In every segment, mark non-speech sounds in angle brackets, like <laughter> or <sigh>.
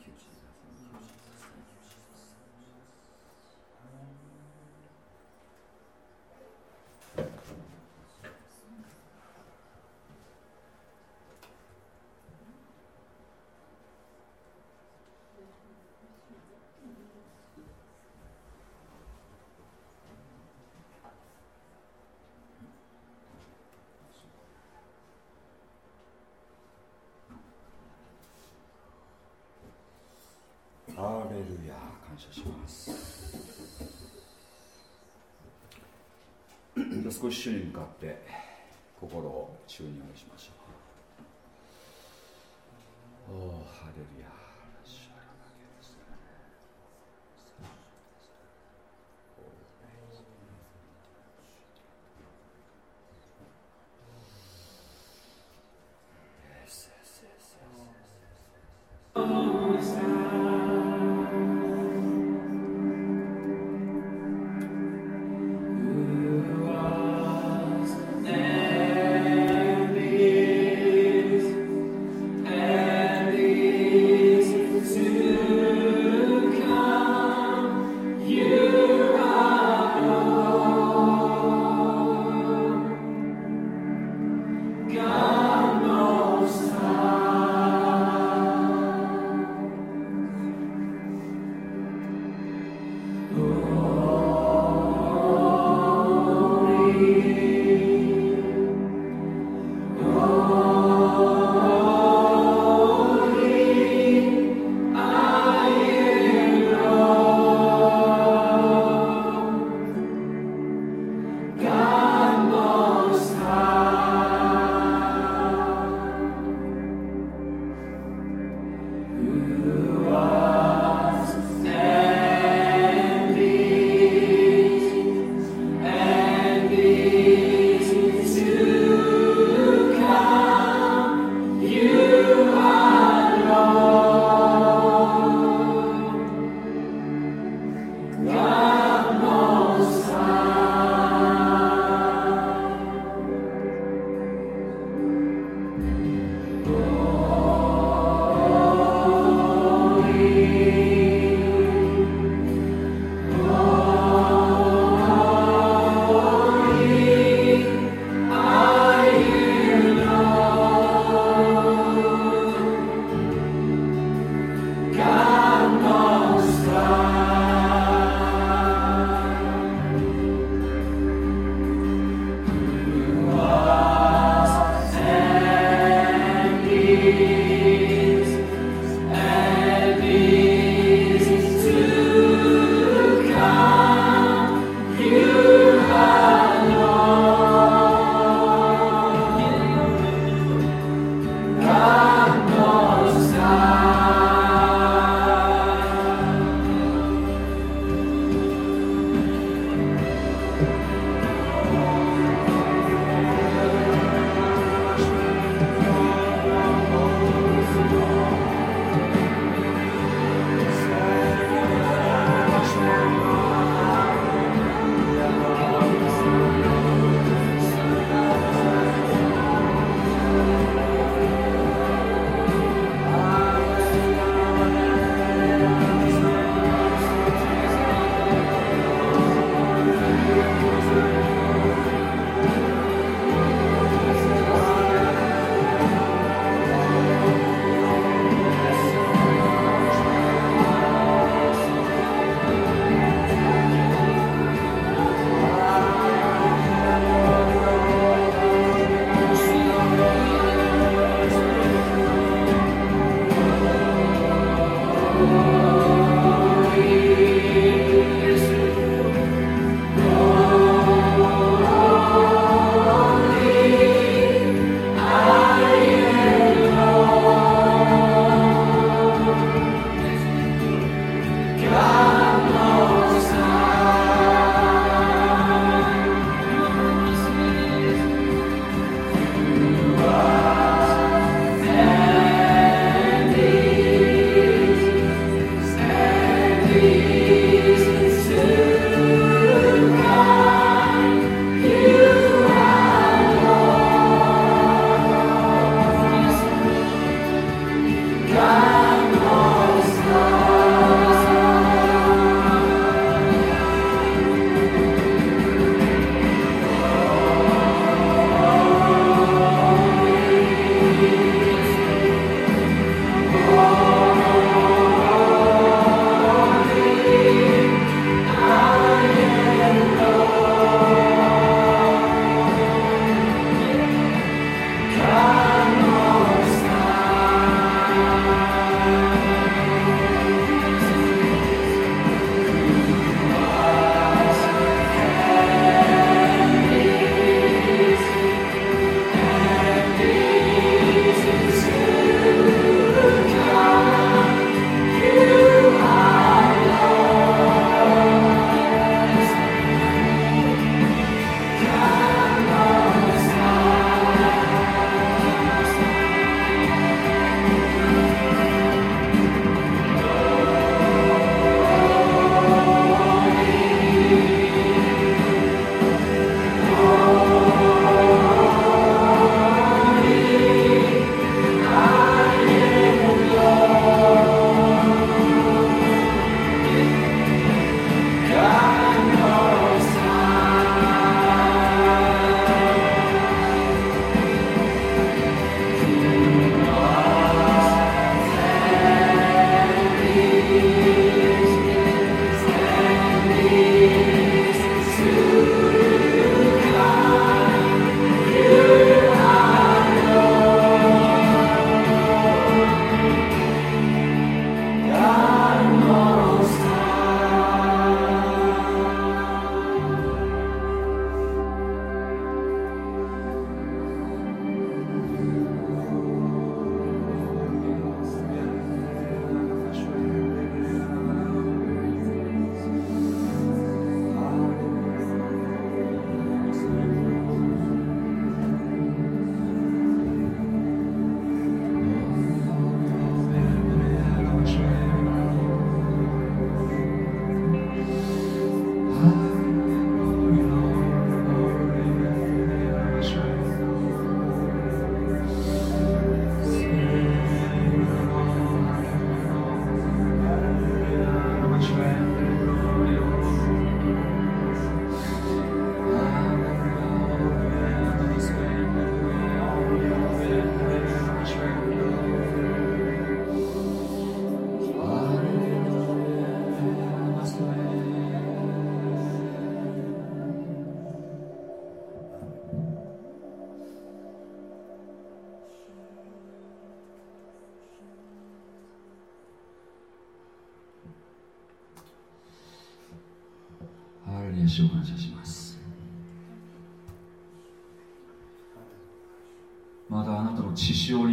executed. 謝します。<clears throat> 少し主に向かって心を注入しましょう。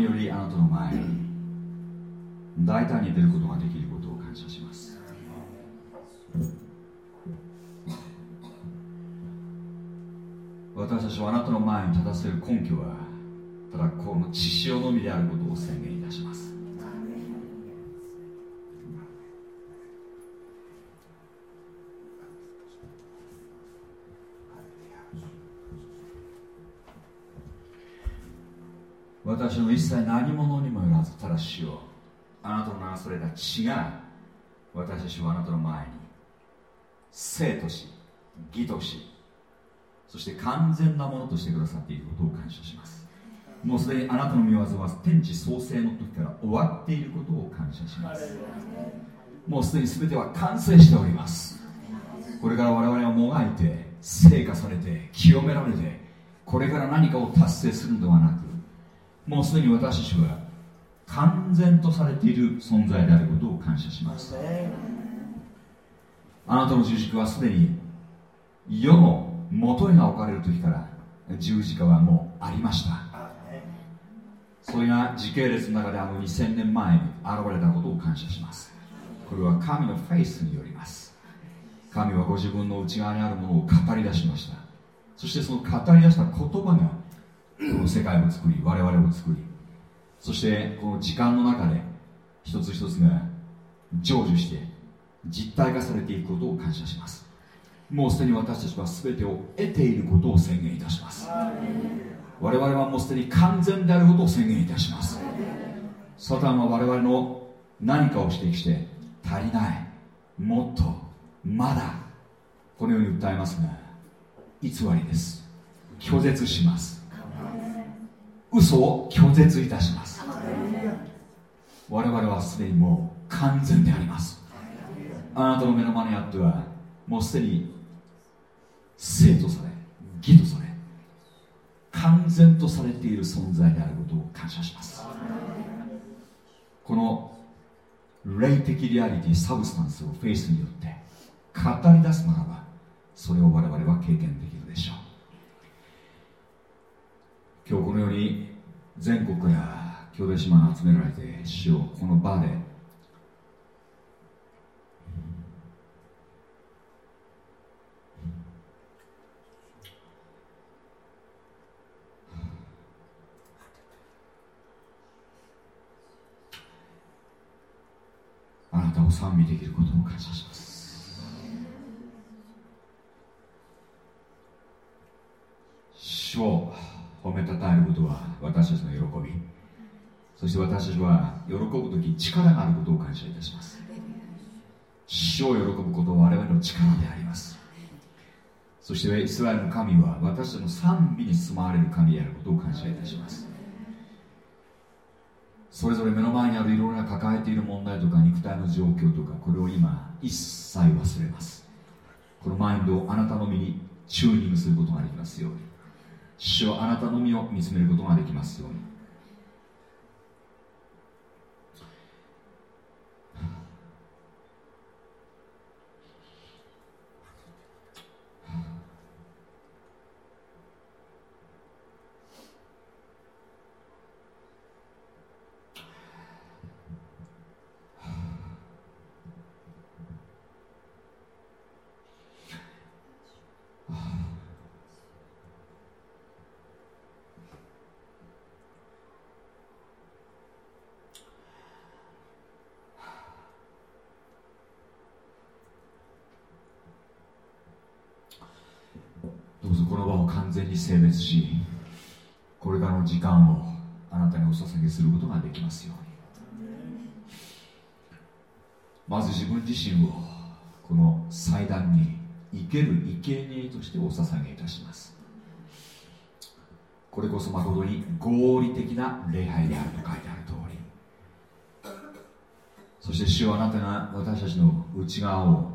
よりあなたの前に大胆に出ることができることを感謝します。私たちはあなたの前に立たせる根拠はただこの血潮のみであることを宣言いたします。私の一切何者にもよらずただしようあなたの流された血が私たちはあなたの前に生とし義としそして完全なものとしてくださっていることを感謝します。もうすでにあなたの御業は天地創生の時から終わっていることを感謝します。もうすでに全ては完成しております。これから我々はもがいて成果されて清められてこれから何かを達成するのではなくもうすでに私たちは完全とされている存在であることを感謝します。あなたの十字架はすでに世の元にが置かれる時から十字架はもうありました。それが時系列の中であの2000年前に現れたことを感謝します。これは神のフェイスによります。神はご自分の内側にあるものを語り出しました。そしてその語り出した言葉が世界を作り我々を作りそしてこの時間の中で一つ一つが成就して実体化されていくことを感謝します。もうすでに私たちは全てを得ていることを宣言いたします。我々はもうすでに完全であることを宣言いたします。サタンは我々の何かを指摘して足りないもっとまだこのように訴えますが偽りです。拒絶します。嘘を拒絶いたします。我々はすでにもう完全であります。あなたの目の前にあってはもうすでに生とされ義とされ完全とされている存在であることを感謝します。この霊的リアリティサブスタンスをフェイスによって語り出すならばそれを我々は経験できるでしょう今日このように全国から兄弟島が集められて主をこの場で。あなたを賛美できることを感謝します。主を褒めたたえることは私たちの喜び。そして私たちは喜ぶ時力があることを感謝いたします。主を喜ぶことは我々の力であります。そしてイスラエルの神は私たちの賛美に住まわれる神であることを感謝いたします。それぞれ目の前にあるいろいろな抱えている問題とか肉体の状況とかこれを今一切忘れます。このマインドをあなたの身にチューニングすることができますように。主はあなたの身を見つめることができますようにどうぞこの場を完全に性別しこれからの時間をあなたにお捧げすることができますように。まず自分自身をこの祭壇に生ける生贄としてお捧げいたします。これこそ誠に合理的な礼拝であると書いてある通り。そして主はあなたが私たちの内側を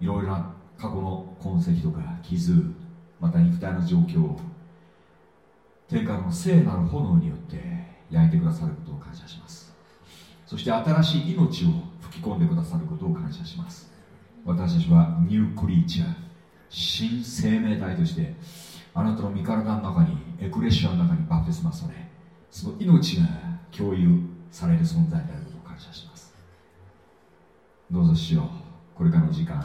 いろいろな過去の痕跡とか傷また肉体の状況を天下の聖なる炎によって焼いてくださることを感謝します。そして新しい命を吹き込んでくださることを感謝します。私たちはニュークリーチャー新生命体としてあなたの身体の中にエクレシアの中にバプテスマされその命が共有される存在であることを感謝します。どうぞしようこれからの時間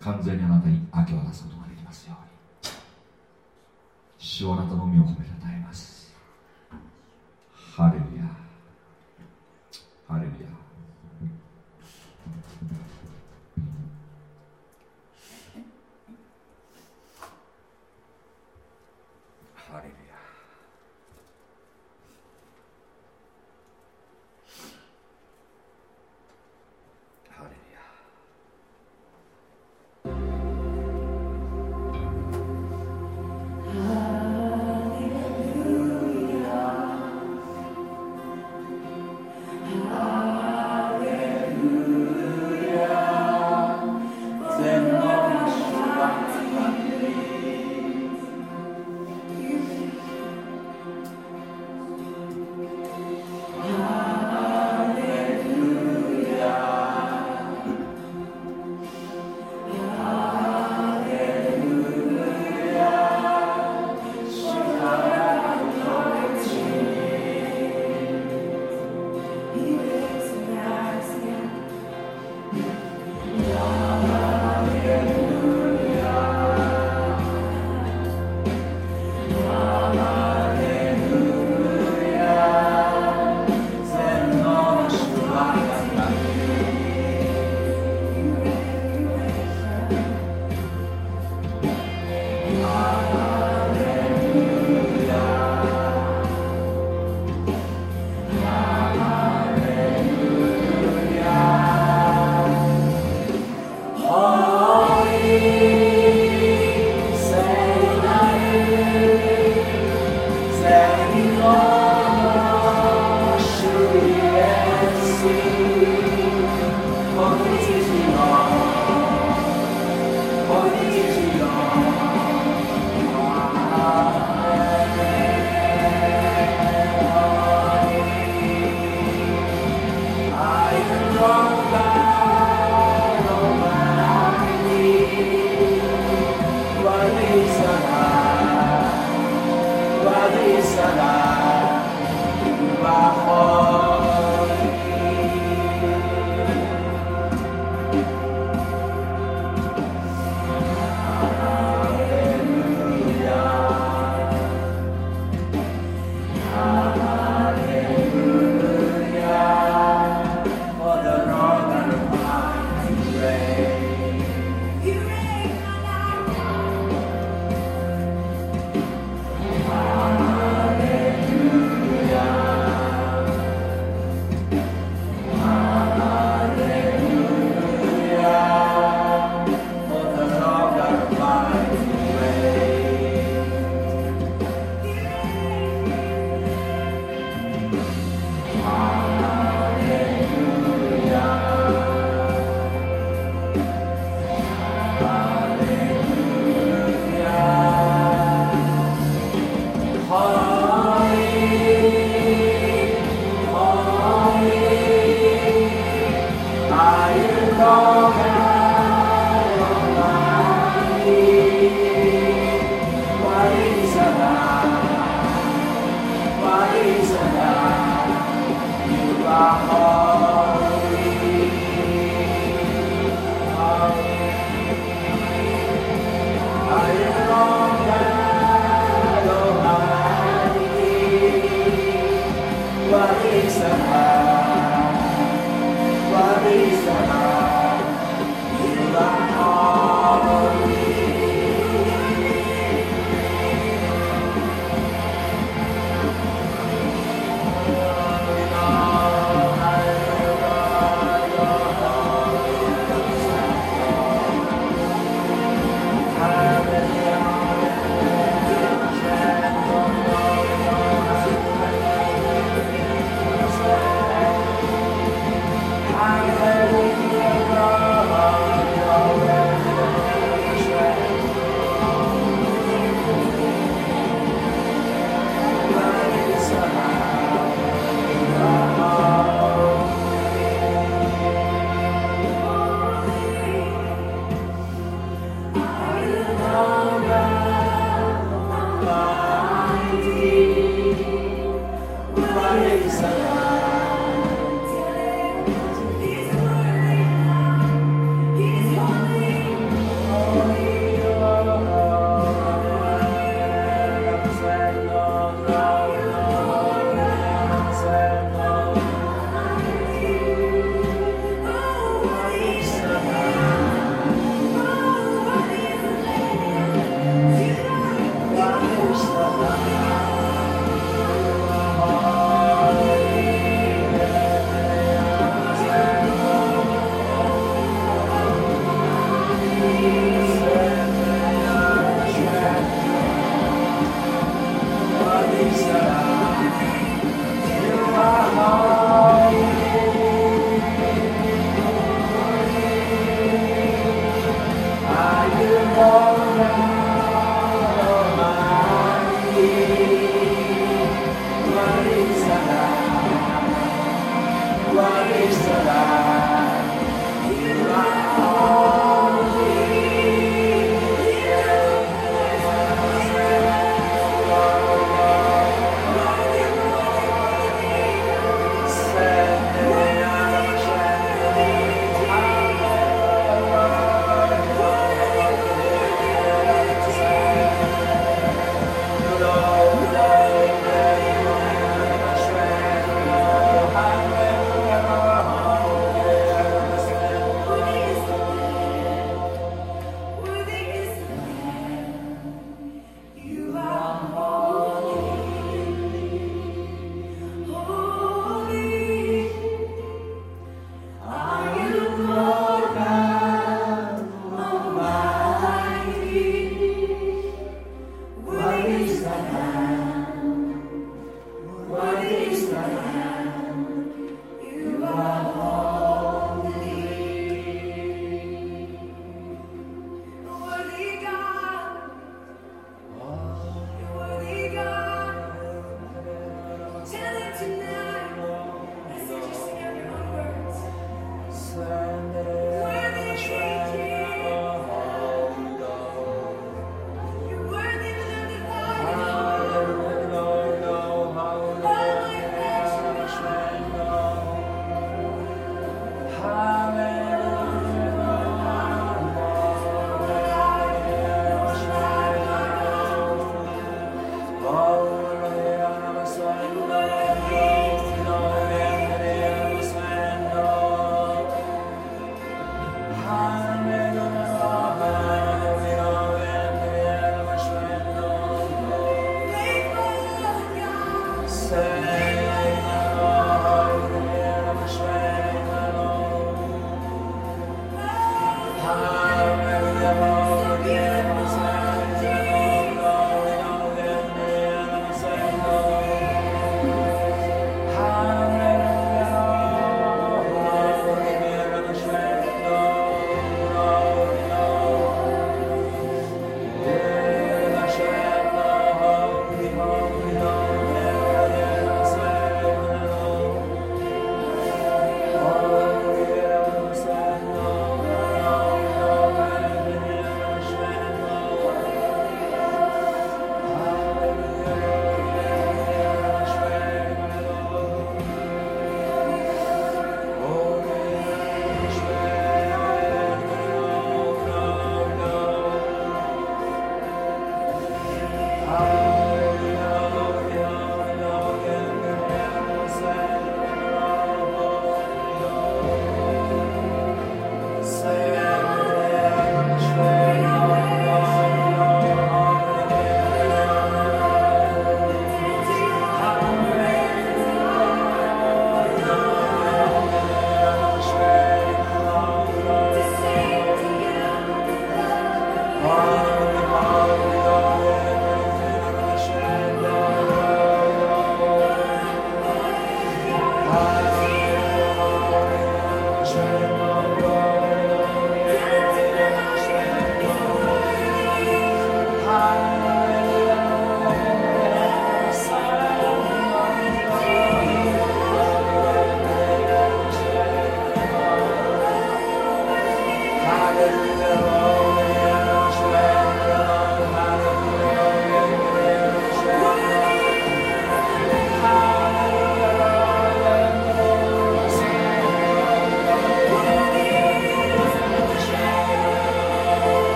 完全にあなたに明け渡すことができますように。主はあなたの身を褒めたたえます。ハレルヤ。ハレルヤ。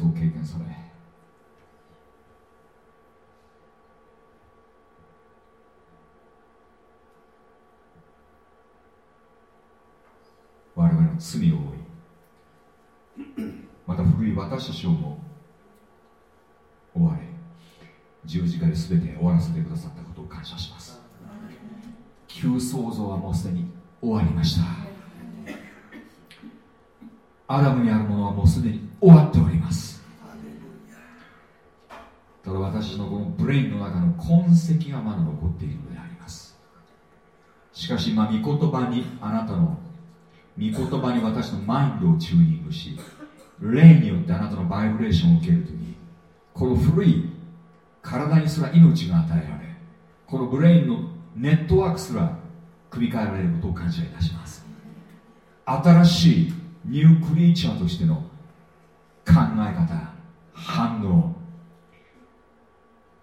活を経験され。我々の罪を負いまた古い私たちをも追われ十字架で全て終わらせてくださったことを感謝します。旧創造はもうすでに終わりましたアダムにあるものはもうすでに終わっておりますただ私のこの brain の中の痕跡がまだ残っているのでありますしかし今御言葉にあなたの御言葉に私のマインドをチューニングし霊によってあなたのバイブレーションを受けるときこの古い体にすら命が与えられこの brain のネットワークすら組み替えられることを感謝いたします新しいニュークリーチャーとしての考え方反応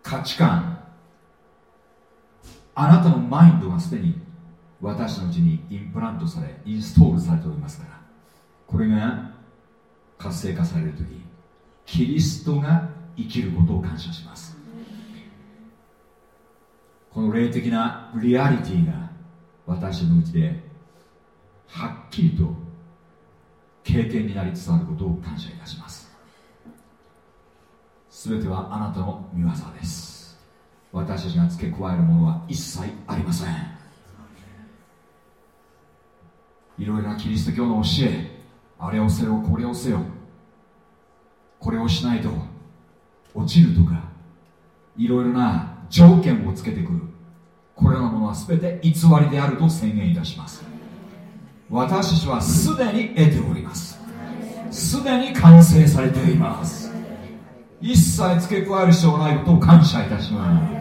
価値観あなたのマインドがすでに私のうちにインプラントされインストールされておりますからこれが活性化される時キリストが生きることを感謝します。この霊的なリアリティが私のうちではっきりと経験になりつつあることを感謝いたします。全てはあなたの御業です。私たちが付け加えるものは一切ありません。いろいろなキリスト教の教えあれをせよこれをせよこれをしないと落ちるとかいろいろな条件をつけてくる。これらのものは全て偽りであると宣言いたします。私たちはすでに得ております。すでに完成されています。一切付け加える必要がないことを感謝いたします。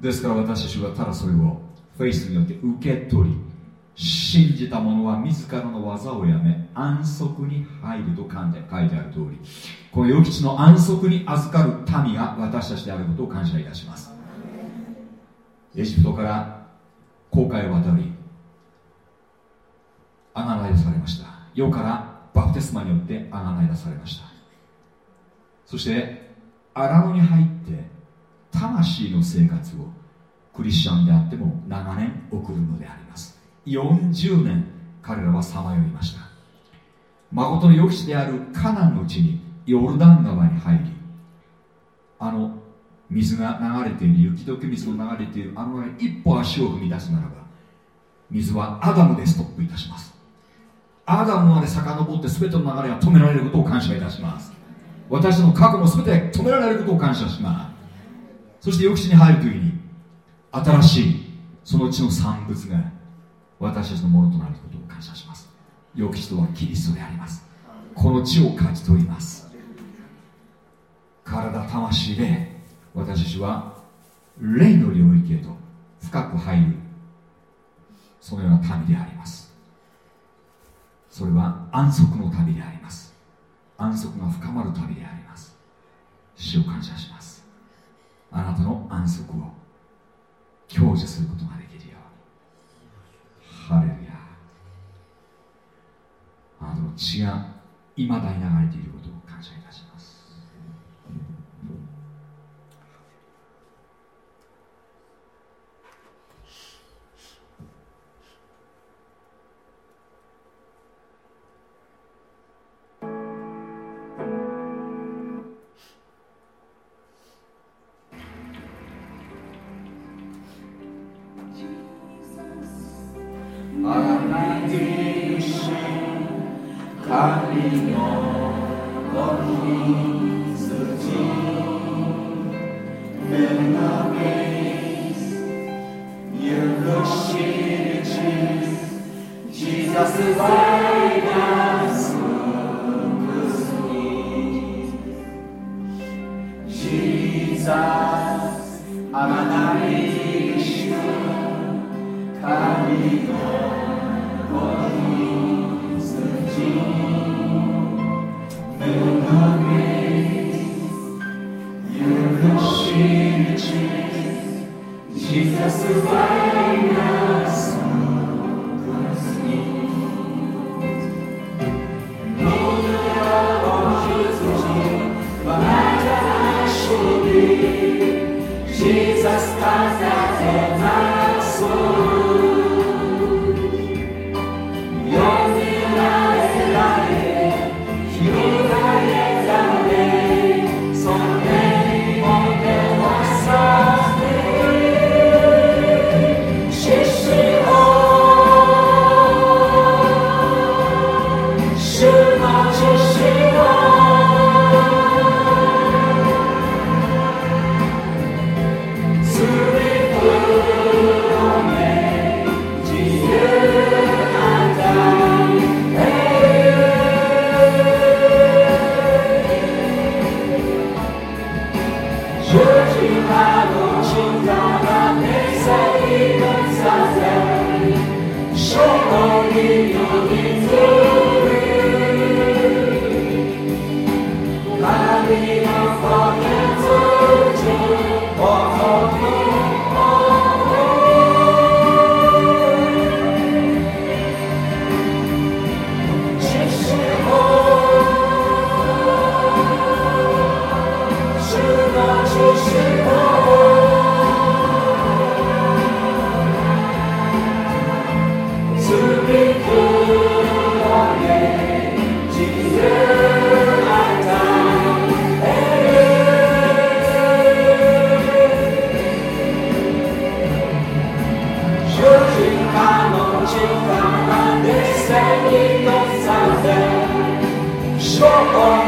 ですから私たちはただそれをフェイスによって受け取り信じた者は自らの技をやめ安息に入ると書いてある通り。この予期地の安息に預かる民が私たちであることを感謝いたします。エジプトから航海を渡りあがないされました。世からバプテスマによってあがない出されました。そして荒野に入って魂の生活をクリスチャンであっても長年送るのであります。40年彼らはさまよいました。誠の予期であるカナンの地にヨルダン川に入りあの水が流れている雪解け水の流れているあの上に一歩足を踏み出すならば水はアダムでストップいたします。アダムまで遡って全ての流れが止められることを感謝いたします。私の過去も全て止められることを感謝します。そして予期地に入るときに新しいそのうちの産物が私たちのものとなることを感謝します。良き人はキリストであります。この地を勝ち取ります。体魂で私たちは霊の領域へと深く入る。そのような旅であります。それは安息の旅であります。安息が深まる旅であります。死を感謝します。あなたの安息を享受することができるようにハレルヤあの血がいまだに流れている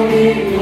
me.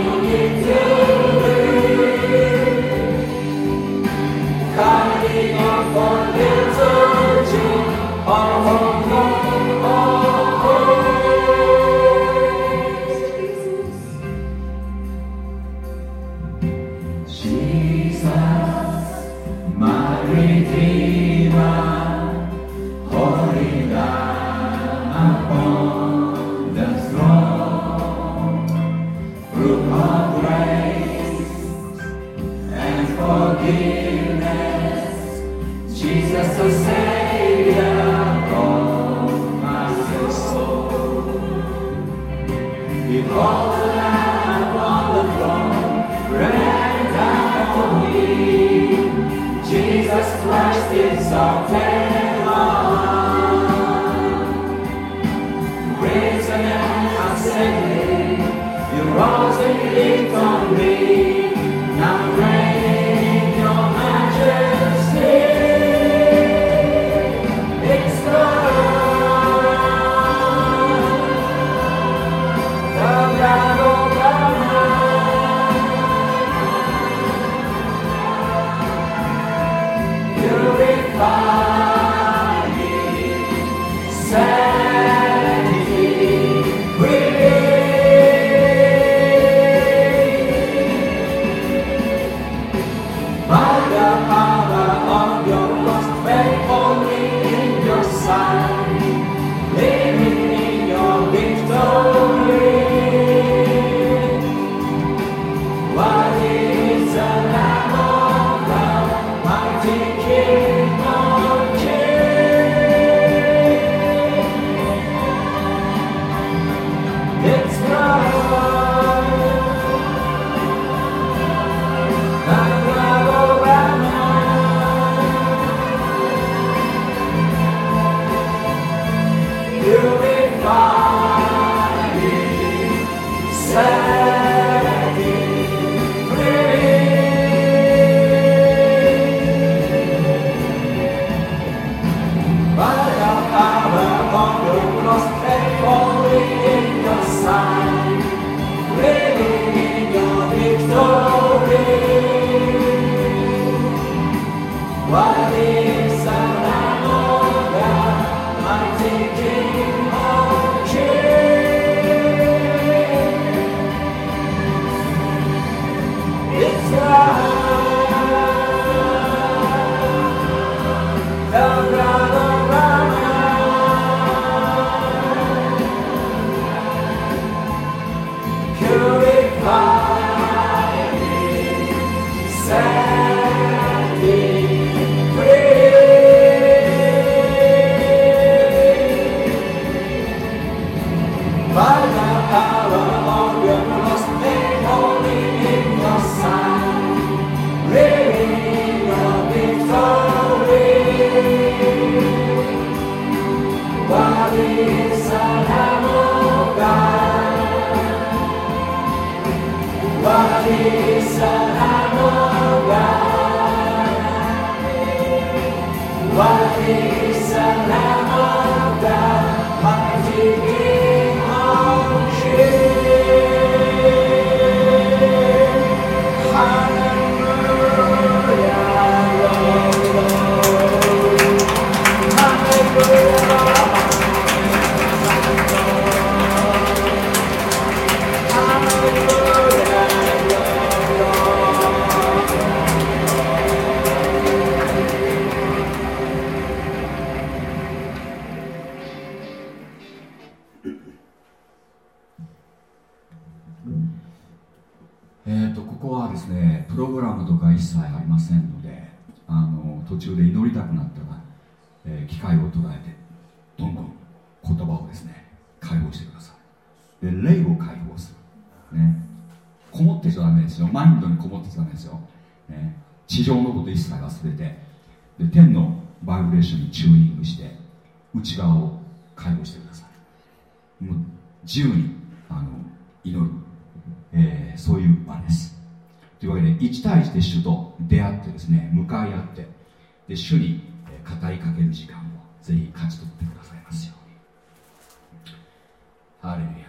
自由にあの祈る、えー、そういう場です。というわけで1対1で主と出会ってですね向かい合ってで主に語りかける時間をぜひ勝ち取ってくださいますようにハレルヤ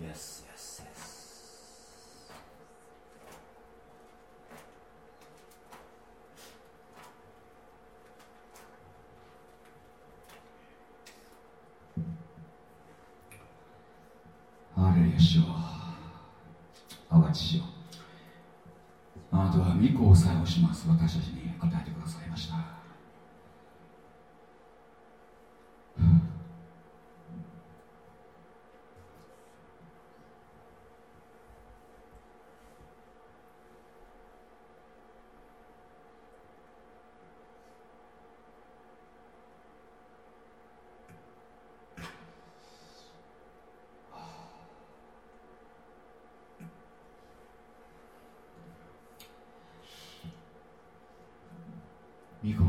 Yes, yes, yes. ハレルヤ主よ我が父よあなたは御子をさえをします私たちに与えてくださいました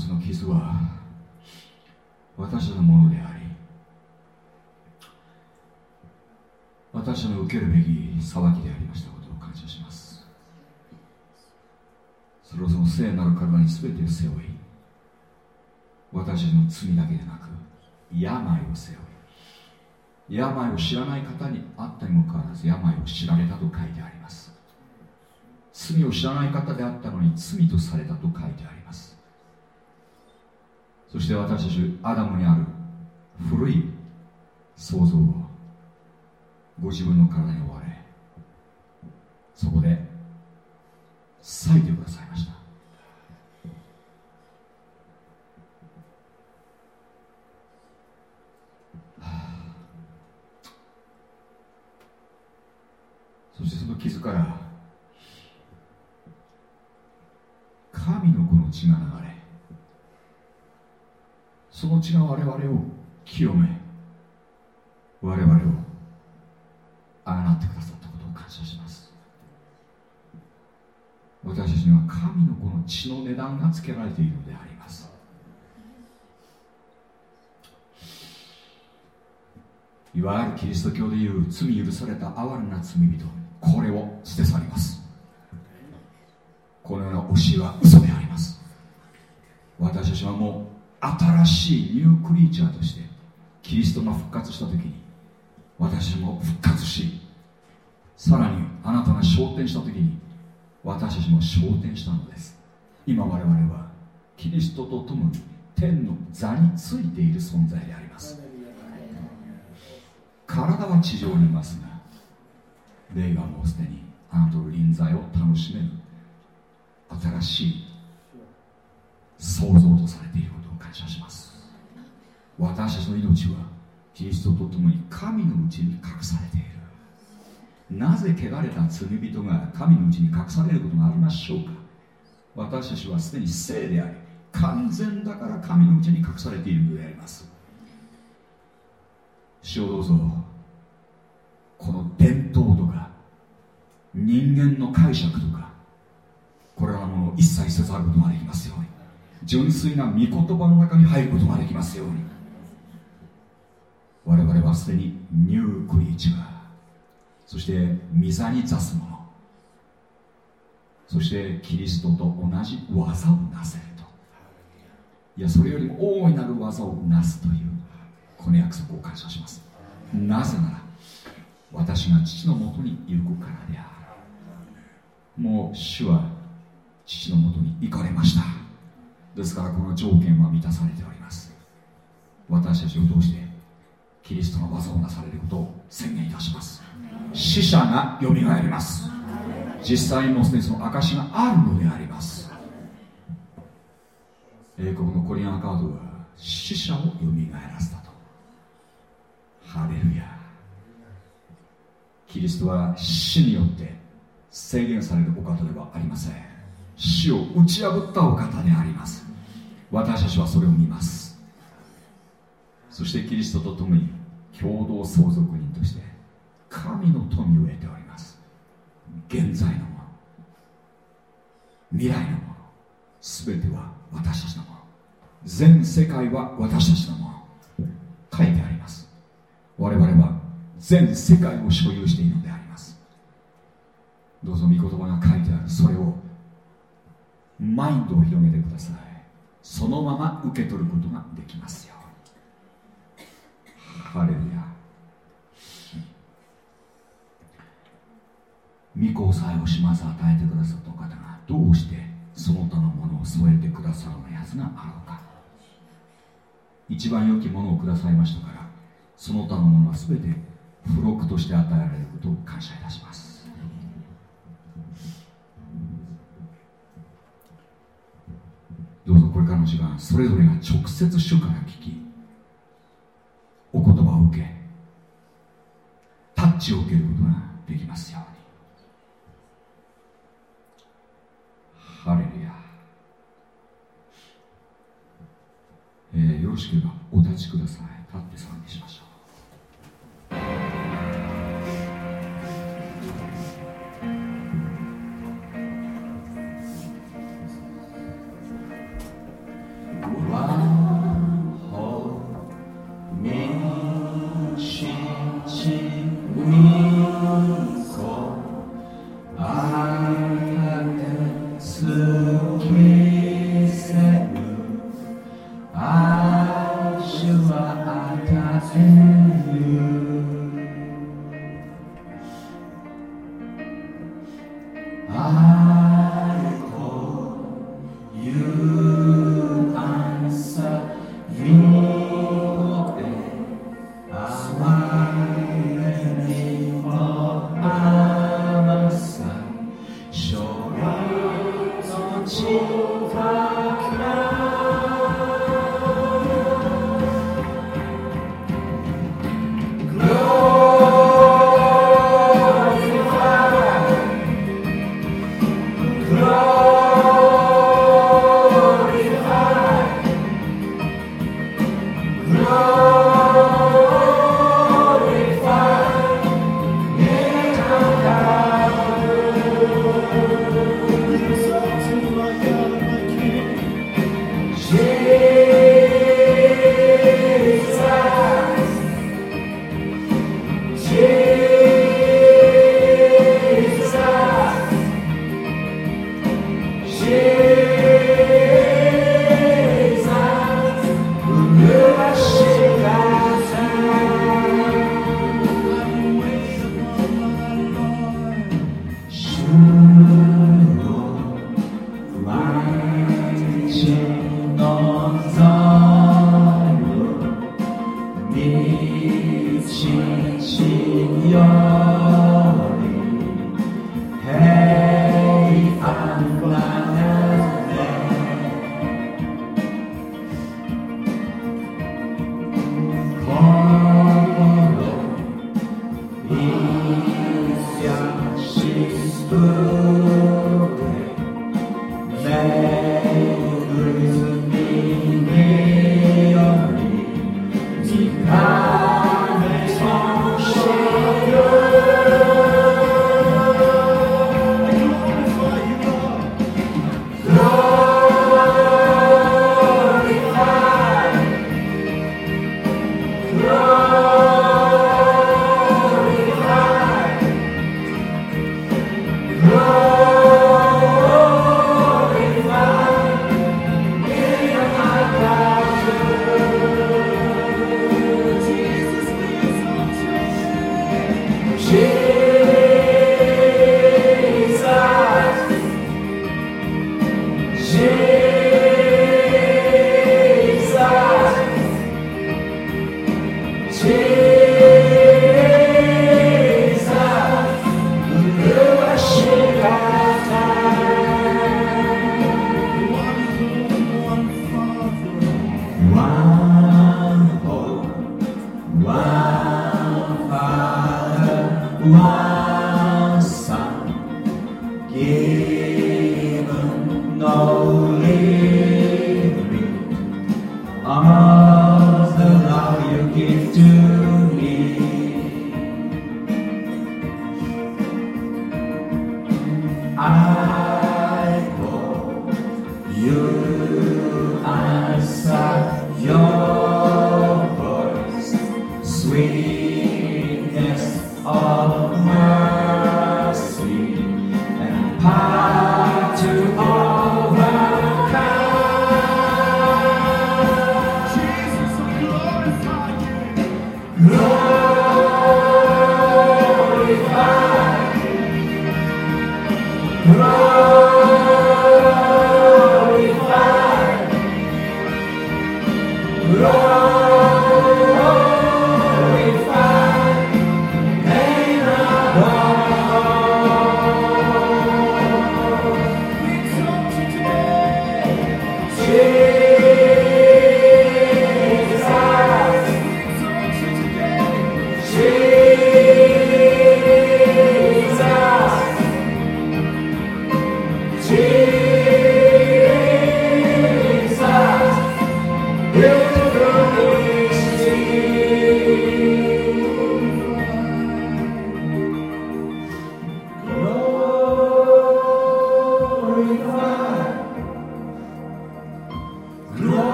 その傷は私のものであり私の受けるべき裁きでありましたことを感謝しますそれをその聖なる体に全て背負い私たちの罪だけでなく病を背負い病を知らない方にあったにもかかわらず病を知られたと書いてあります罪を知らない方であったのに罪とされたと書いてありますそして私たちアダムにある古い想像をご自分の体に追われそこで裂いてくださいました。そしてその傷から神の子の血が流れその血が我々を清め我々をってくださったことを感謝します。私たちには神の子の血の値段がつけられているのであります。いわゆるキリスト教でいう罪許された哀れな罪人これを捨て去ります。このような教えは嘘であります。私たちはもう新しいニュークリーチャーとしてキリストが復活した時に私も復活しさらにあなたが昇天した時に私たちも昇天したのです。今我々はキリストと共に天の座についている存在であります。体は地上にいますが霊がもうすでにあなたの臨在を楽しめる新しい創造とされていることを感謝します。私たちの命はキリストと共に神のうちに隠されている。なぜ汚れた罪人が神のうちに隠されることがありましょうか？私たちはすでに聖であり完全だから神のうちに隠されているのであります。主をどうぞこの伝統とか人間の解釈とかこれらのもの一切せざることができますように。純粋な御言葉の中に入ることができますように。我々はすでにニュークリーチャー。そして御座に座す者。そしてキリストと同じ技をなせると。い。やそれよりも大いなる技をなすというこの約束を感謝します。なぜなら私が父のもとに行くからである。もう主は父のもとに行かれました。ですからこの条件は満たされております。私たちを通してキリストの技をなされることを宣言いたします死者がよみがえります。実際にもうすでにその証があるのであります。英国のコリアンカードは死者をよみがえらせたと。ハレルヤ。キリストは死によって制限されるお方ではありません。死を打ち破ったお方であります。私たちはそれを見ます。そしてキリストと共に共同相続人として神の富を得ております。現在のもの未来のもの全ては私たちのもの全世界は私たちのもの書いてあります。我々は全世界を所有しているのであります。どうぞ御言葉が書いてあるそれをマインドを広げてください。そのまま受け取ることができますよハレルヤ。御子さえをしまず与えてくださった方がどうしてその他のものを添えてくださるやつがあろうか。一番良きものをくださいましたからその他のものは全て付録として与えられることを感謝いたします。どうぞこれからの時間それぞれが直接主から聞きお言葉を受けタッチを受けることができますようにハレルヤ、えー、よろしければお立ちください。立って賛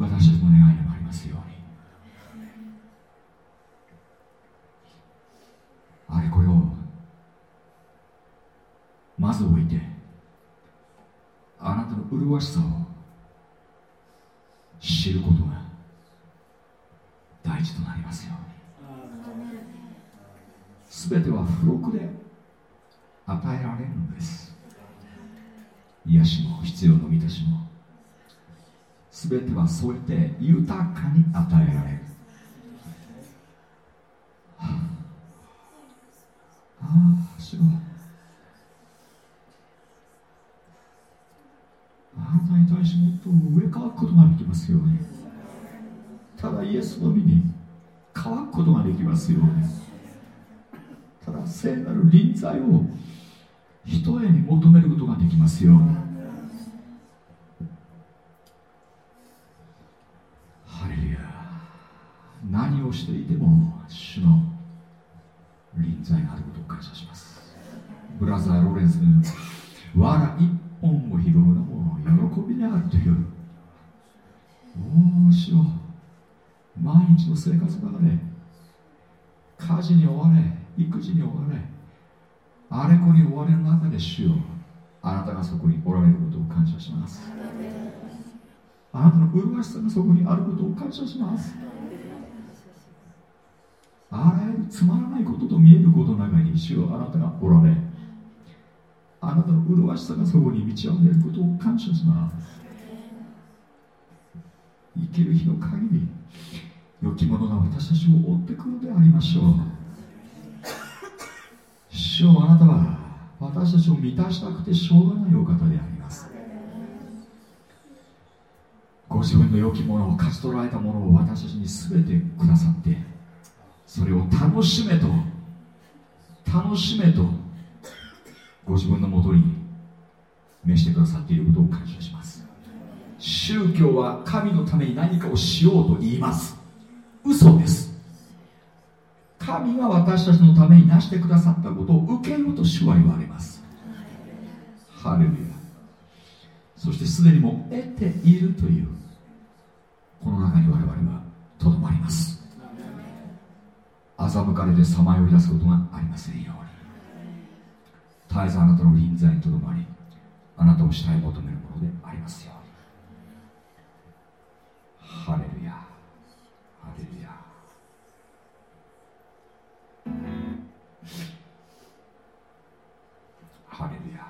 私たちの願いでもありますよう。にまず置いてあなたの麗しさを知ることが大事となりますよ全ては付録で与えられるのです。癒しも必要の満たしも。全てはそうやって豊かに与えられるああ主はあなたに対してもっと上乾くことができますように。ただイエスの身に乾くことができますように。ただ聖なる臨在を一重に求めることができますように。ハレルヤ。何をしていても主の臨在があることを感謝します。ブラザー・ロレンスのわら一本を日の生活の中で家事に追われ育児に追われあれこに追われる中で主よあなたがそこにおられることを感謝します。あなたの麗しさがそこにあることを感謝します。あらゆるつまらないことと見えることの中に主よあなたがおられあなたの麗しさがそこに満ち溢れることを感謝します。生きる日の限り良き者が私たちを追ってくるでありましょう。主よあなたは私たちを満たしたくてしょうがないお方であります。ご自分の良きものを勝ち取られたものを私たちに全てくださってそれを楽しめと楽しめとご自分のもとに召してくださっていることを感謝します。宗教は神のために何かをしようと言います。嘘です。神が私たちのために成してくださったことを受けようと主は言われます。ハレルヤ。そしてすでにも得ているというこの中に我々はとどまります。欺かれてさまよい出すことがありませんように。絶えずあなたの臨在にとどまりあなたをしたい求めるものでありますように。ハレルヤ。ハレルヤハレルヤ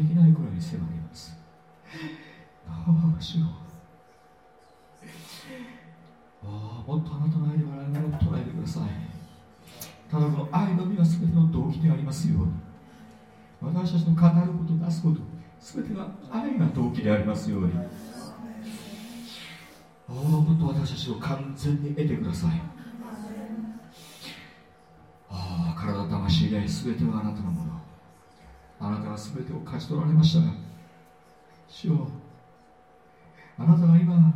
すように。おもっと私たちを完全に得てください。ああ体魂で全てはあなたのもの。あなたが全てを勝ち取られましたが主よあなたが今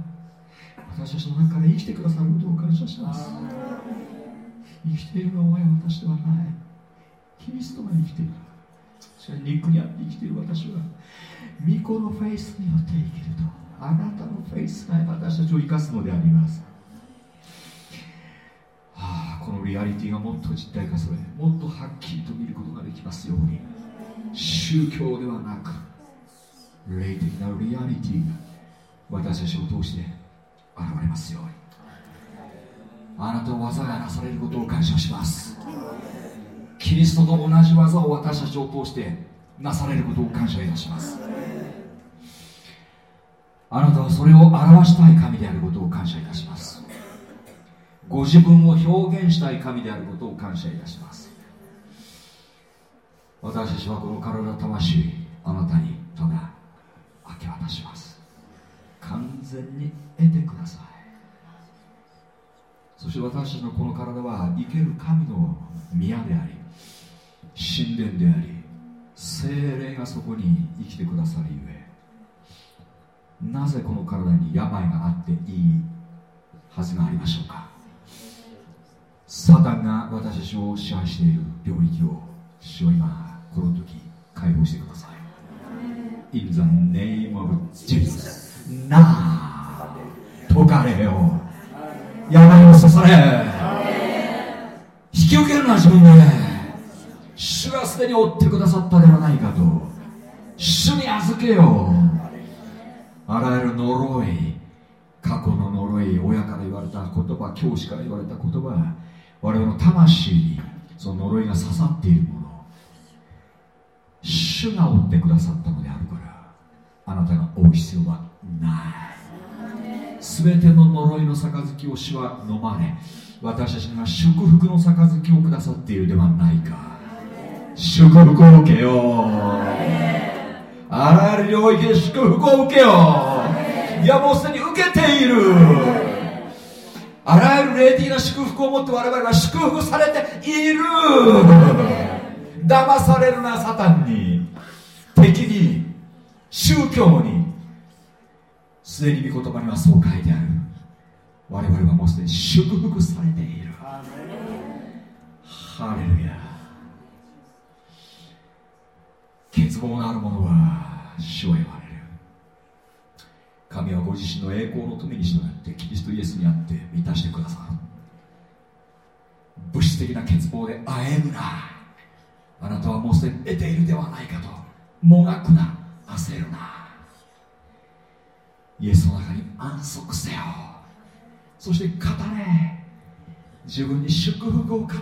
私たちの中で生きてくださることを感謝します。生きているのは私ではない。キリストが生きているしかし肉にあって生きている私は御子のフェイスによって生きると。あなたのフェイスが私たちを生かすのであります、はあ、このリアリティがもっと実体化されもっとはっきりと見ることができますように。宗教ではなく霊的なリアリティが私たちを通して現れますように。あなたの技がなされることを感謝します。キリストと同じ技を私たちを通してなされることを感謝いたします。あなたはそれを表したい神であることを感謝いたします。ご自分を表現したい神であることを感謝いたします。私たちはこの体魂あなたにただ明け渡します。完全に得てください。そして私たちのこの体は生ける神の宮であり神殿であり精霊がそこに生きてくださるゆえなぜこの体に病があっていいはずがありましょうか。サタンが私たちを支配している領域を主を今この時解放してください。In the name of Jesus. なあ解かれよ。病を刺され。引き受けるのは自分で主がすでに追ってくださったではないかと。主に預けよう。あらゆる呪い過去の呪い親から言われた言葉教師から言われた言葉我々の魂にその呪いが刺さっているもの。主が追ってくださったのであるからあなたが追う必要はない。全ての呪いの杯を主は飲まれ私たちには祝福の杯をくださっているではないか。祝福を受けよう。あらゆる領域で祝福を受けよう。いやもうすでに受けている。あらゆる霊的な祝福を持って我々は祝福されている。騙されるなサタンに。敵に宗教に。すでに御言葉にはそう書いてある。我々はもうすでに祝福されている。ハレルヤ欠乏のある者は主を言われる。神はご自身の栄光の富に従ってキリストイエスにあって満たしてくださる。物質的な欠乏であえぐな。あなたはもうすでに得ているではないかと。もがくな焦るな。イエスの中に安息せよ。そして語れ。自分に祝福を語れ。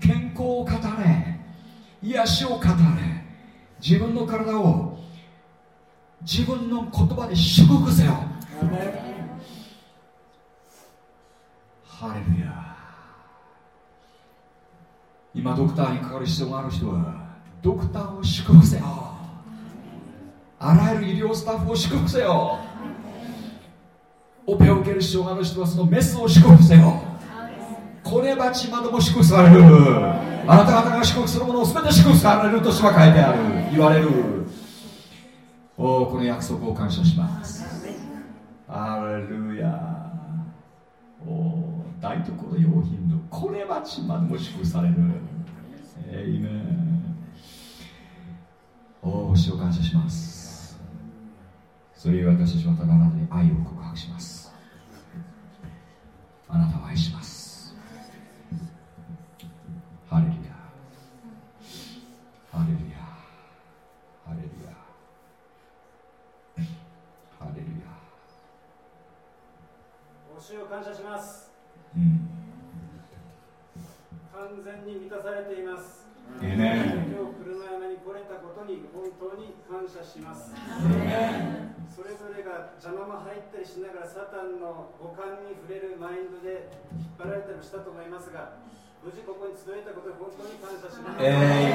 健康を語れ。癒しを語れ。自分の体を自分の言葉で祝福せよ。ハレルヤ今ドクターにかかる必要がある人はドクターを祝福せよ。あらゆる医療スタッフを祝福せよ。オペを受ける必要がある人はそのメスを祝福せよ。コネバチまでも祝福されるあなた方が祝福するものを全て祝福されるとしは書いてある。言われる。おおこの約束を感謝します。アレルヤおお大所用品のこれ町までも祝福される。エイメンおお主を感謝します。それゆえ私たちはただあなたに愛を告白します。あなたを愛しますハレルヤハレルヤハレルヤハレルヤお主を感謝します。うん完全に満たされています。今日車山に来れたことに本当に感謝します。それぞれが邪魔も入ったりしながらサタンの五感に触れるマインドで引っ張られたりもしたと思いますが無事ここに集えたことに本当に感謝します、エメ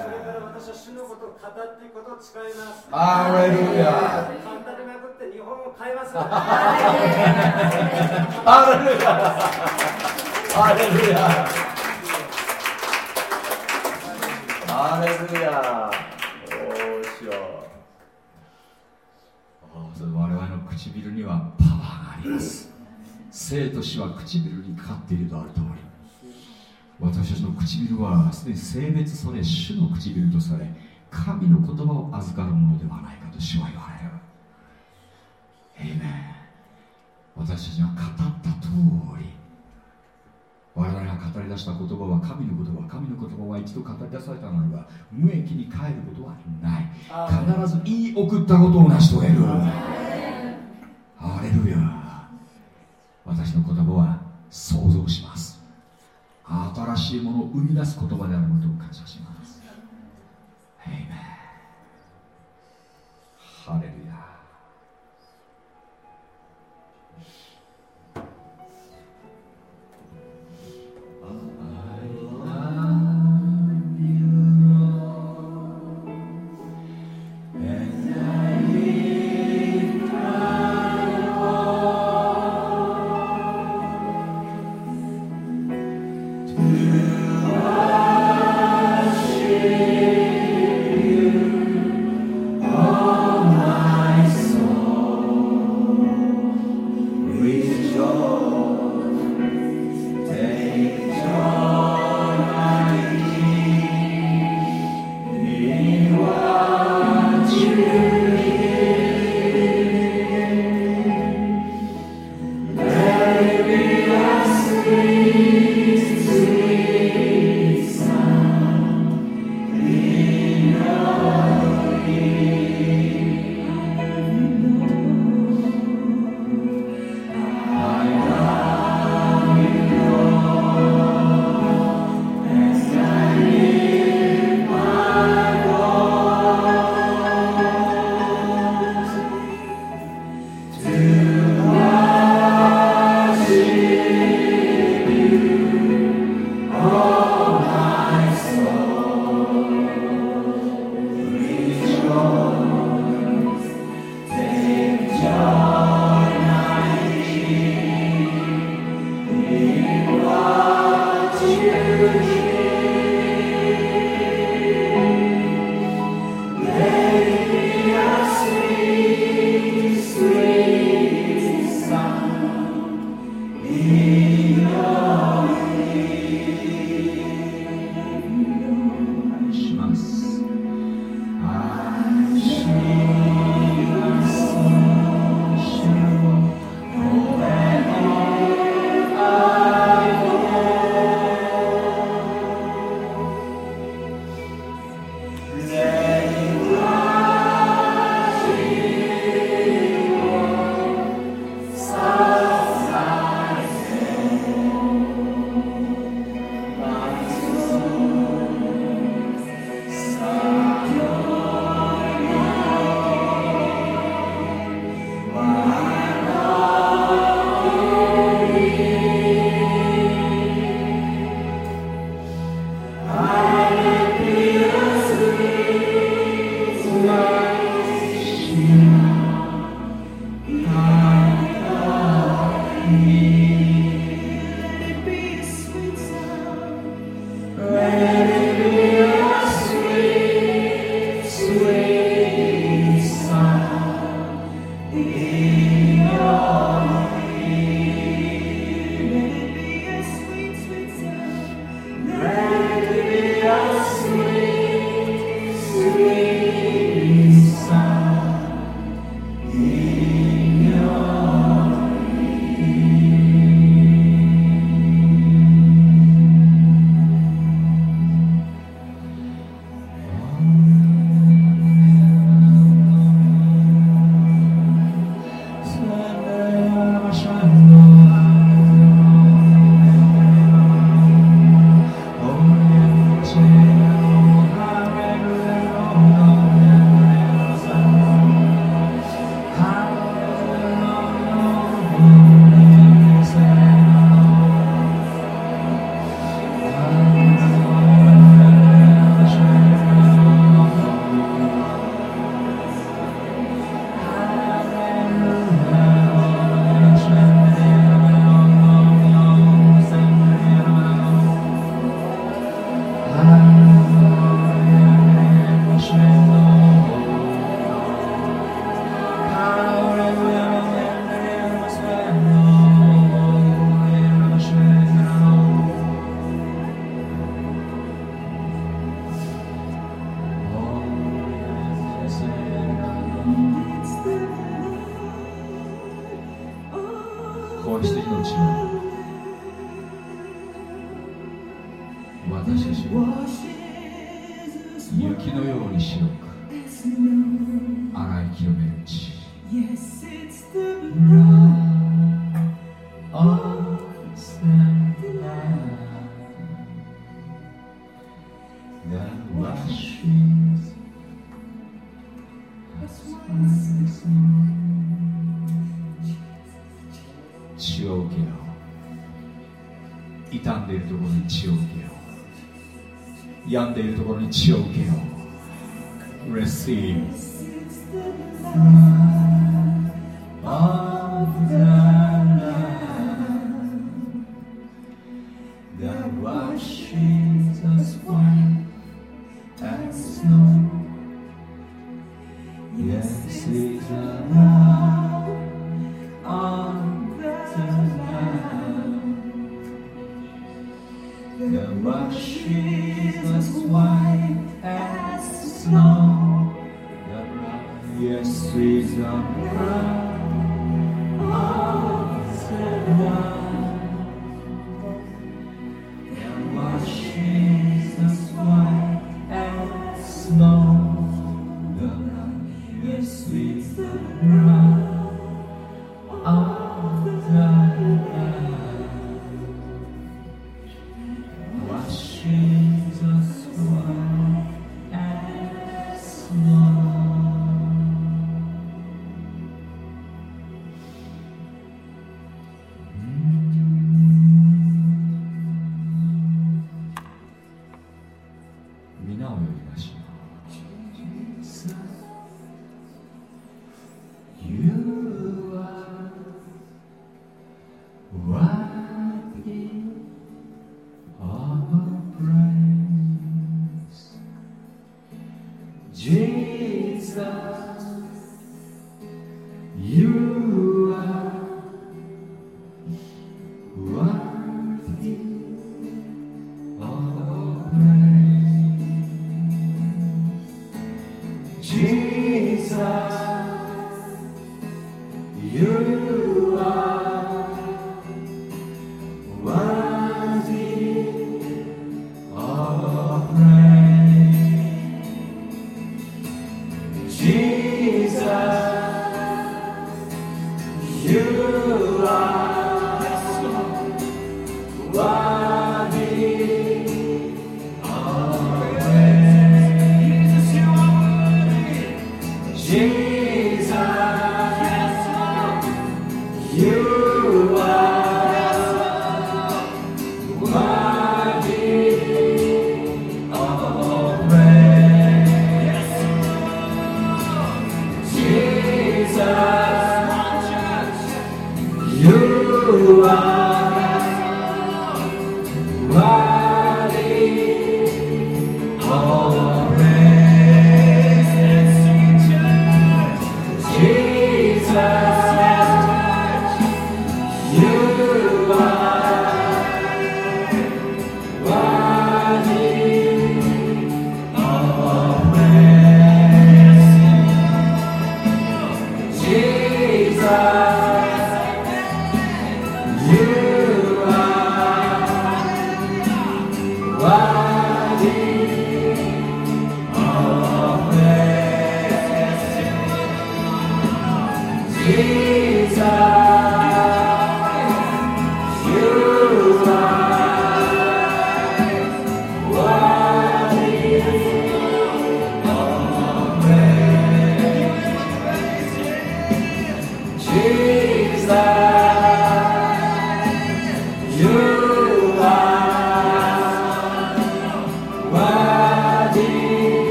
それから私は主のことを語っていくことを誓います。ハレルヤ語りまくって日本を変えます。ハレルヤ。ハレルヤハレルヤおーしよあそれ我々の唇にはパワーがあります。生と死は唇にかかっているとある通り私たちの唇はすでに性別され主の唇とされ神の言葉を預かるものではないかと主は言われる。エイメン私たちが語った通り我々が語り出した言葉は神の言葉神の言葉は一度語り出されたのには無益に帰ることはない。必ず言い送ったことを成し遂げる。ハレルヤ私の言葉は想像します新しいものを生み出す言葉であることを感謝します。ハレル血を受けよう。傷んでいるところに血を受けよう。病んでいるところに血を受けよう。Receive.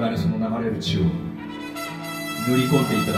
体にその流れる血を塗り込んでいただ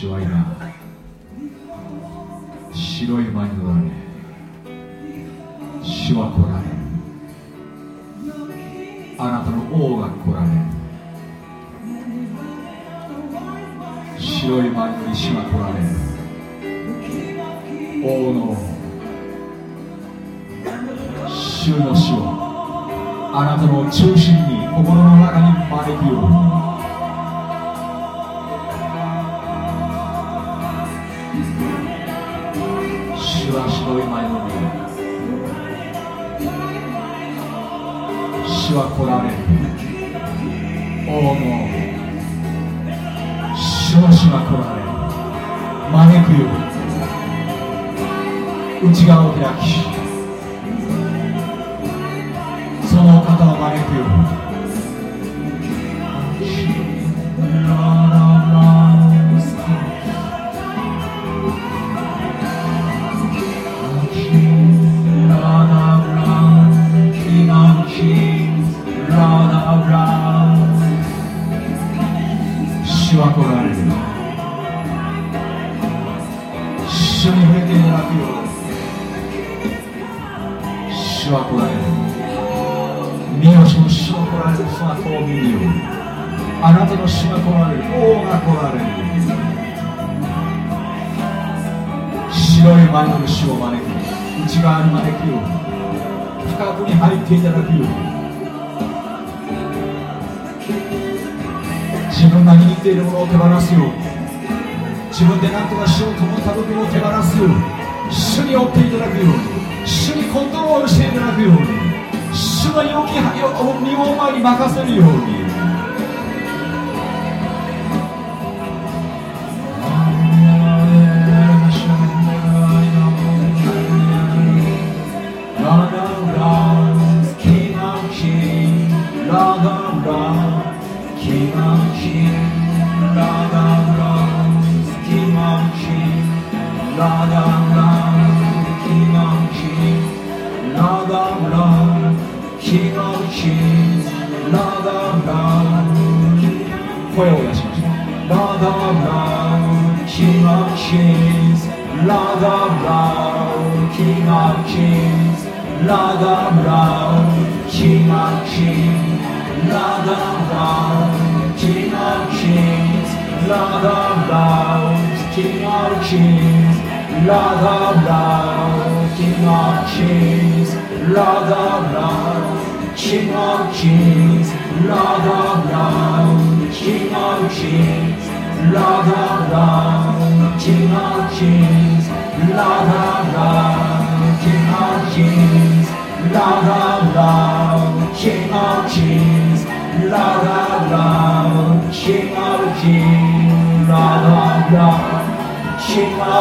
主は今白い馬に乗られ。主は来られ。あなたの王が来られ。白い馬に乗り主は来られ。王の主の死をあなたの中心に心の中に招くよう自分で何とかしようと思った時も手放すように。主に追っていただくように。主にコントロールしていただくように。主の良き身を前に任せるように。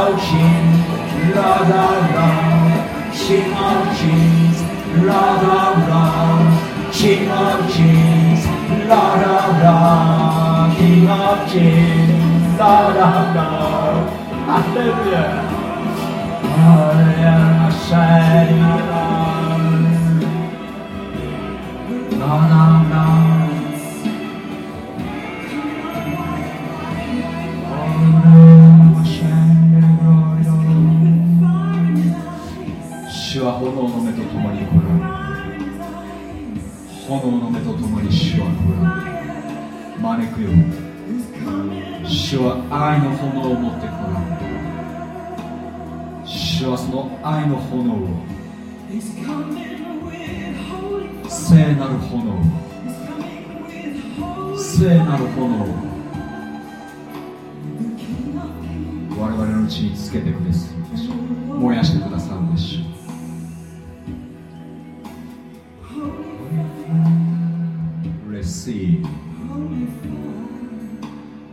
Alchins, la da la, she Alchins, la da la, she Alchins, la da la, he Alchins, la da da. Hallelujah. Hallelujah. の炎を持ってこられる。主はその愛の炎を聖なる炎を聖なる炎を我々のうちにつけてくださる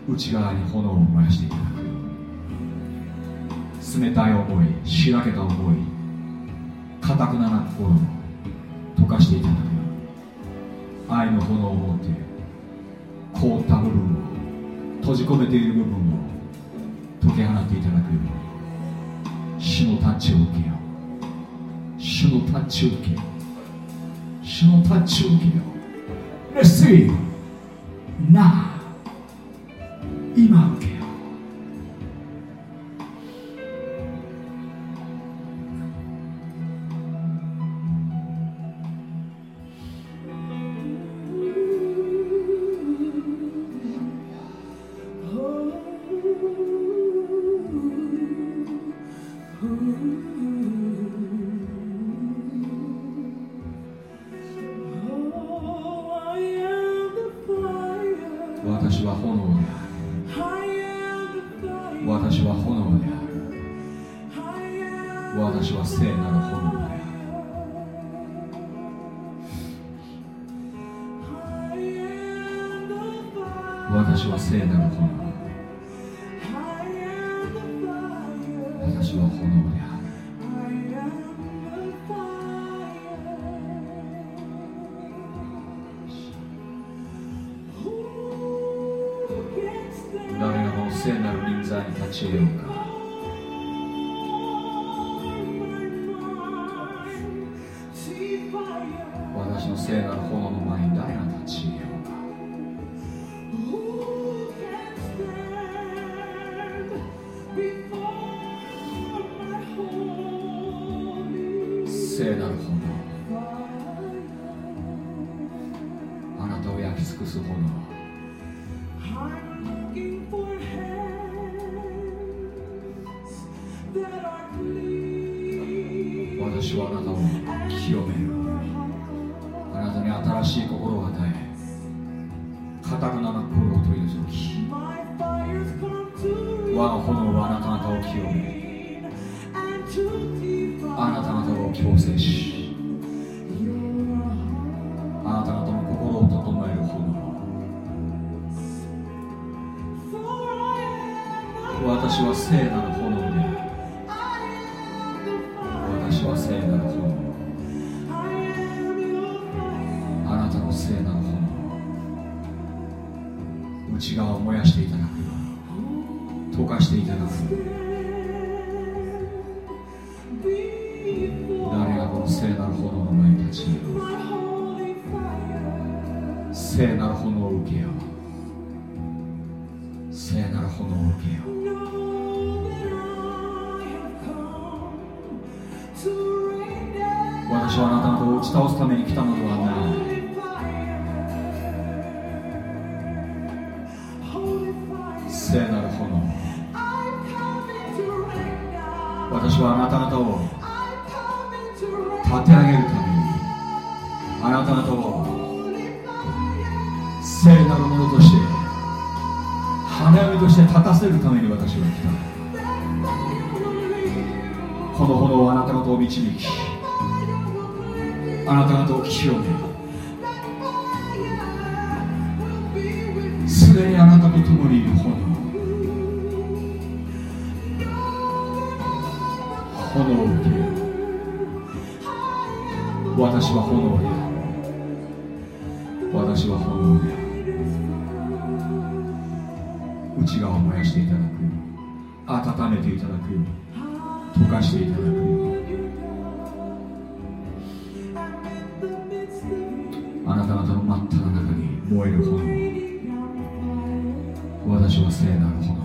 内側に炎を燃やしていただく。冷たい思いしらけた思いかたくなな心を溶かしていただく愛の炎を持って凍った部分を閉じ込めている部分を解き放っていただくように主のタッチを受けよう。主のタッチを受けよう。主のタッチを受けよう。Receive now. 今受け導きあなた方を清めすでにあなたと共にいる炎炎を受け私は炎で私は炎で内側を燃やしていただく。温めていただく。溶かしていただく。話をせいなるほど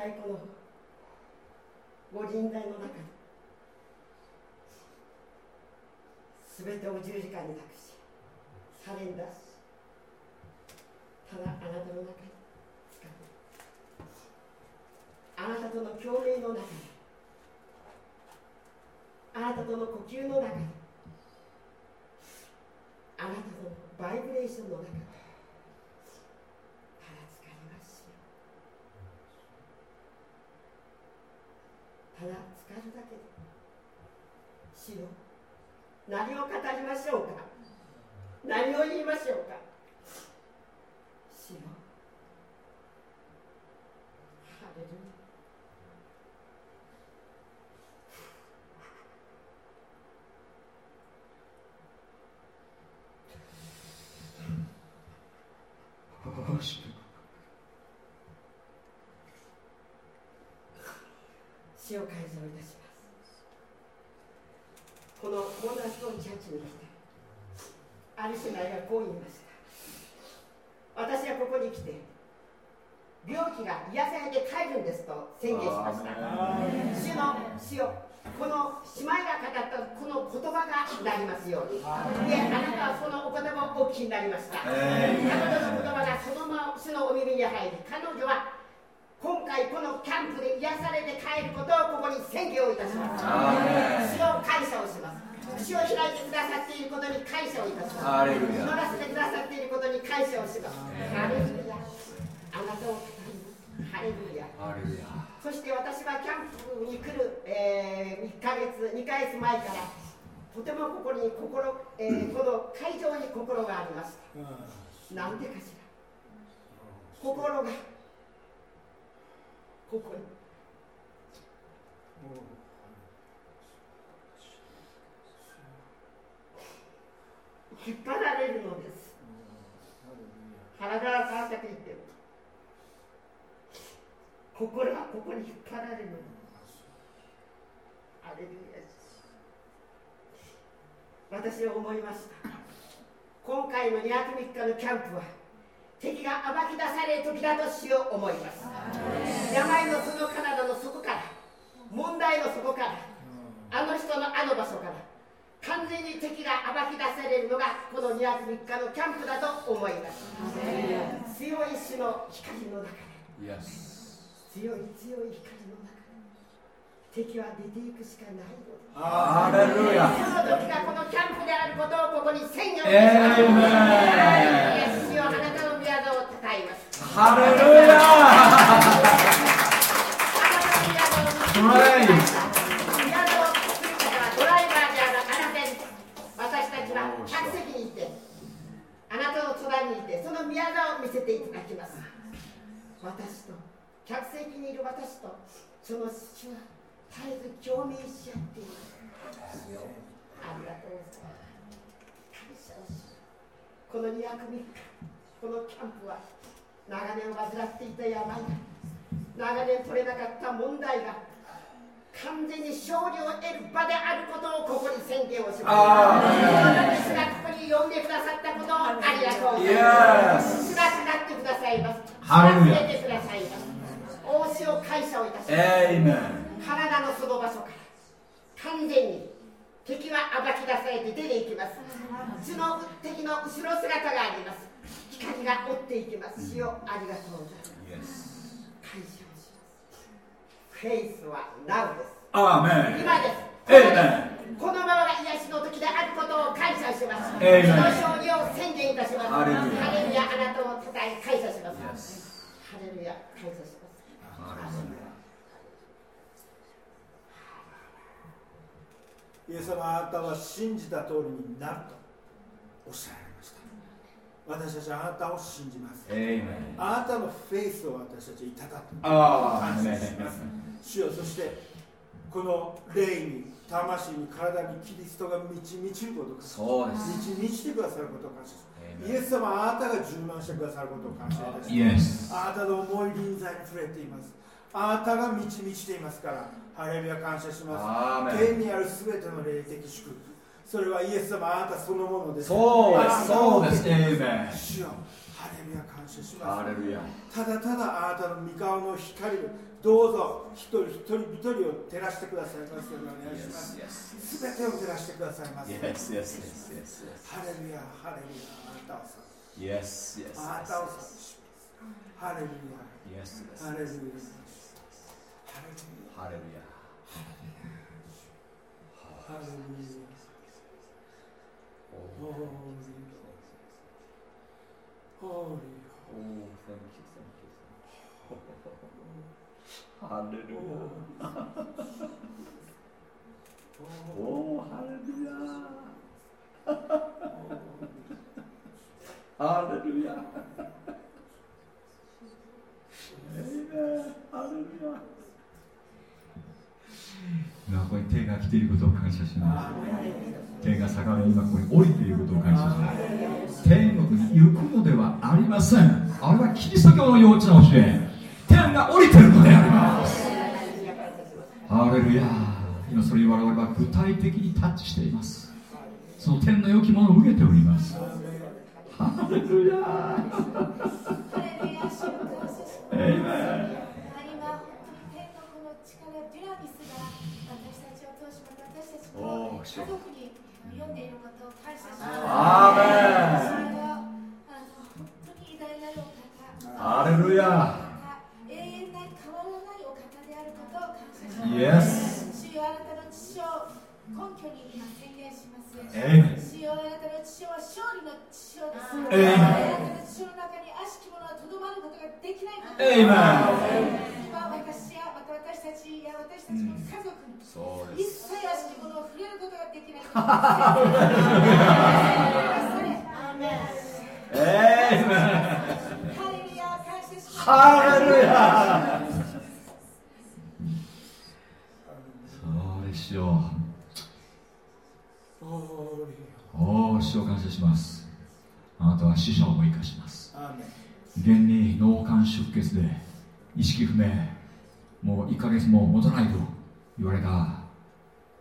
このご人材の中に全てを十字架に託しサレンダーしただあなたの中に使うあなたとの共鳴の中にあなたとの呼吸の中にあなたとのバイブレーションの中に死を改造いたします。このモナスのチャーチに来てアリスナイがこう言いました。私はここに来て病気が癒されて帰るんですと宣言しました。主の死をこの姉妹が語ったこの言葉がなりますように。であなたはそのお言葉をお聞きになりました。彼女の言葉がそのまま主のお耳に入り彼女は今回このキャンプで癒されて帰ることをここに宣言をいたします。主を感謝をします。口を開いてくださっていることに感謝をいたします。祈らせてくださっていることに感謝をします。ハレルヤあなたをハレルヤそして私はキャンプに来る、えー、1ヶ月2ヶ月前からとても心に心、えー、この会場に心がありましたなんでかしら。心がここに。引っ張られるのです。体が川崎行ってる。心はここに引っ張られるのです。アレルヤ私は思いました。今回の2泊3日のキャンプは敵が暴き出される時だとしよう思います。病のその体の底から問題の底からあの人のあの場所から完全に敵が暴き出されるのがこの2泊3日のキャンプだと思います。強い死の光の中で強い強い光の中で敵は出ていくしかないのです。ハレルヤその時がこのキャンプであることをここに宣言します。主よあなたの宮座をたたえます。ハレルヤ宮座を作る方はドライバーであるあなたに私たちは客席にいてあなたの隣にいてその宮座を見せていただきます。私と客席にいる私とその主は絶えず共鳴し合っています。ありがとうございます。感謝をしこの2泊3日このキャンプは長年患っていた病が長年取れなかった問題が完全に勝利を得る場であることをここに宣言をします。主がここに呼んでくださったことをありがとう。ございます主が語ってくださいます。助けてくださいます。大塩感謝をいたします。体のその場所から完全に敵は暴き出されて出ていきます。その敵の後ろ姿があります光が追っていきます。主よありがとうございます。感謝をします。フェイスは Now です。アーメン今です。このままが癒しの時であることを感謝します。その勝利を宣言いたします。ハレルヤあなたをたたえ感謝します。ハレルヤ感謝します。イエス様あなたは信じた通りになるとおっしゃられました私たちはあなたを信じます。あなたのフェイスを私たちいただく感謝します。主よそしてこの霊に魂に体にキリストが満ち満ちることそうです。満ち満ちてくださることを感謝します。イエス様あなたが充満してくださることを感謝いたします。あなたの重い臨在に触れています。あなたが満ち満ちていますからハレルヤ感謝します。天にあるすべての霊的祝福それはイエス様あなたそのものです。そうですそうです。主よハレルヤ感謝します。ただただあなたの御顔の光をどうぞ一人一人一人を照らしてくださいますようにお願いします。すべてを照らしてくださいます。ハレルヤハレルヤあなたを Yes, yes. あなたを賛美しますハレルヤ.ハレルヤ。ハレルヤ。ハレルヤ Holy Holy Oh, thank you, thank you. <laughs> Hallelujah. Oh, hallelujah. <laughs> hallelujah. Amen. Hallelujah. 今ここに手が来ていることを感謝します。手が逆らい今ここに降りていることを感謝します。天国に行くのではありません。あれはキリスト教の幼稚な教え。天が降りているのであります。ハレルヤ今それに我々は具体的にタッチしています。その天の良きものを受けております。ハレルヤエイメン家族に読んでいることを感謝します。アーメン。本当に偉大なるお方。ハレルヤ。永遠な変わらないお方であることを感謝します。イエス。主よあなたの父を根拠に今宣言します。エイメン。主よあなたの父は勝利の父です。エイメン。あなたの父の中に悪しき者はとどまることができないこと。エイメン。今私やまた私たちや私たちの家族に、一切悪しき者を触れることができない。ハレルヤ。そうでしょうおお主を感謝します。あなたは死者を生かします。現に脳幹出血で意識不明。もう1ヶ月も持たないと言われた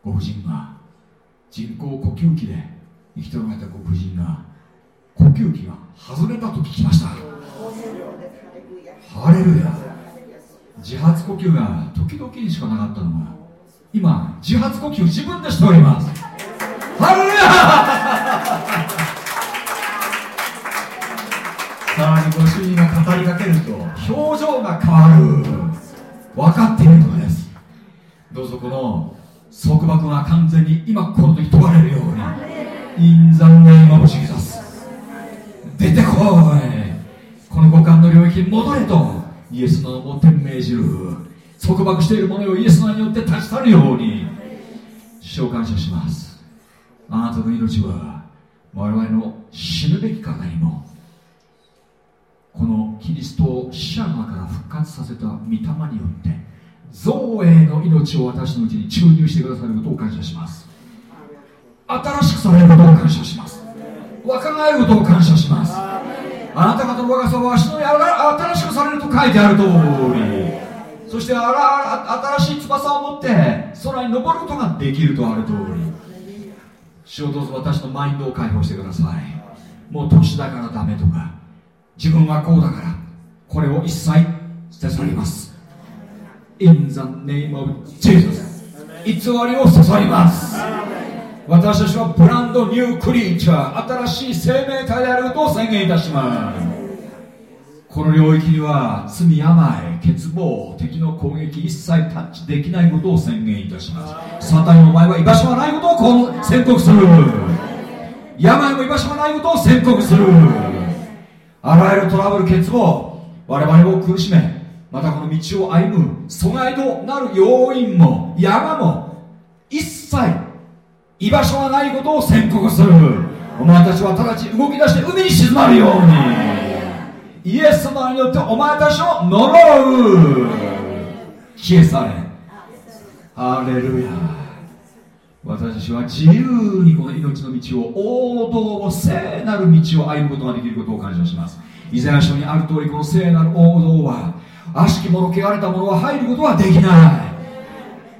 ご婦人が人工呼吸器で生きておられたご婦人が呼吸器が外れたと聞きました。ハレルヤ。自発呼吸が時々しかなかったのが今自発呼吸自分でしております。ハレルヤ。さらにご主人が語りかけると表情が変わる。分かっているのです。どうぞこの束縛が完全に今この時問われるように In the name of Jesus 出てこい。この五感の領域に戻れとイエスの名を天命じる束縛しているものをイエスの名によって立ち去るように主を感謝します。あなたの命は我々の死ぬべき方にもこのキリストを死者の中から復活させた御霊によって造営の命を私のうちに注入してくださることを感謝します。新しくされることを感謝します。若返ることを感謝します。あなた方の若さは足のやら新しくされると書いてある通り。そしてあら新しい翼を持って空に登ることができるとある通り。主をどうぞ私のマインドを解放してください。もう年だからダメとか。自分はこうだからこれを一切捨て去ります。In the name of Jesus 偽りを注ぎます。私たちはブランドニュークリーチャー新しい生命体であることを宣言いたします。この領域には罪病欠乏敵の攻撃一切タッチできないことを宣言いたします。サタンの前は居場所がないことを宣告する。病も居場所がないことを宣告する。あらゆるトラブル欠乏我々を苦しめまたこの道を歩む阻害となる要因も山も一切居場所がないことを宣告する。お前たちは直ちに動き出して海に沈まるように。イエス様によってお前たちを呪う。消え去れ。ハレルヤ。私たちは自由にこの命の道を王道を聖なる道を歩むことができることを感謝します。イザヤ書にある通りこの聖なる王道は悪しき者汚れた者は入ることはできない。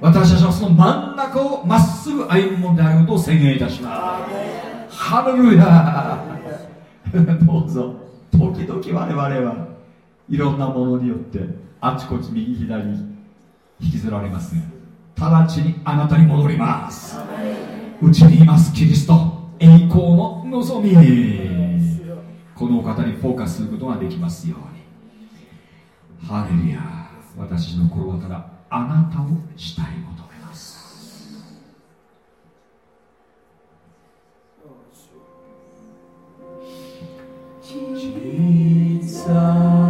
私たちはその真ん中をまっすぐ歩むものであることを宣言いたします。ハレルヤ <laughs> どうぞ。時々我々はいろんなものによってあちこち右左に引きずられますが。直ちにあなたに戻ります。うちにいますキリスト。栄光の望み。このお方にフォーカスすることができますように。ハレルヤ。私の心はただあなたをしたい求めます「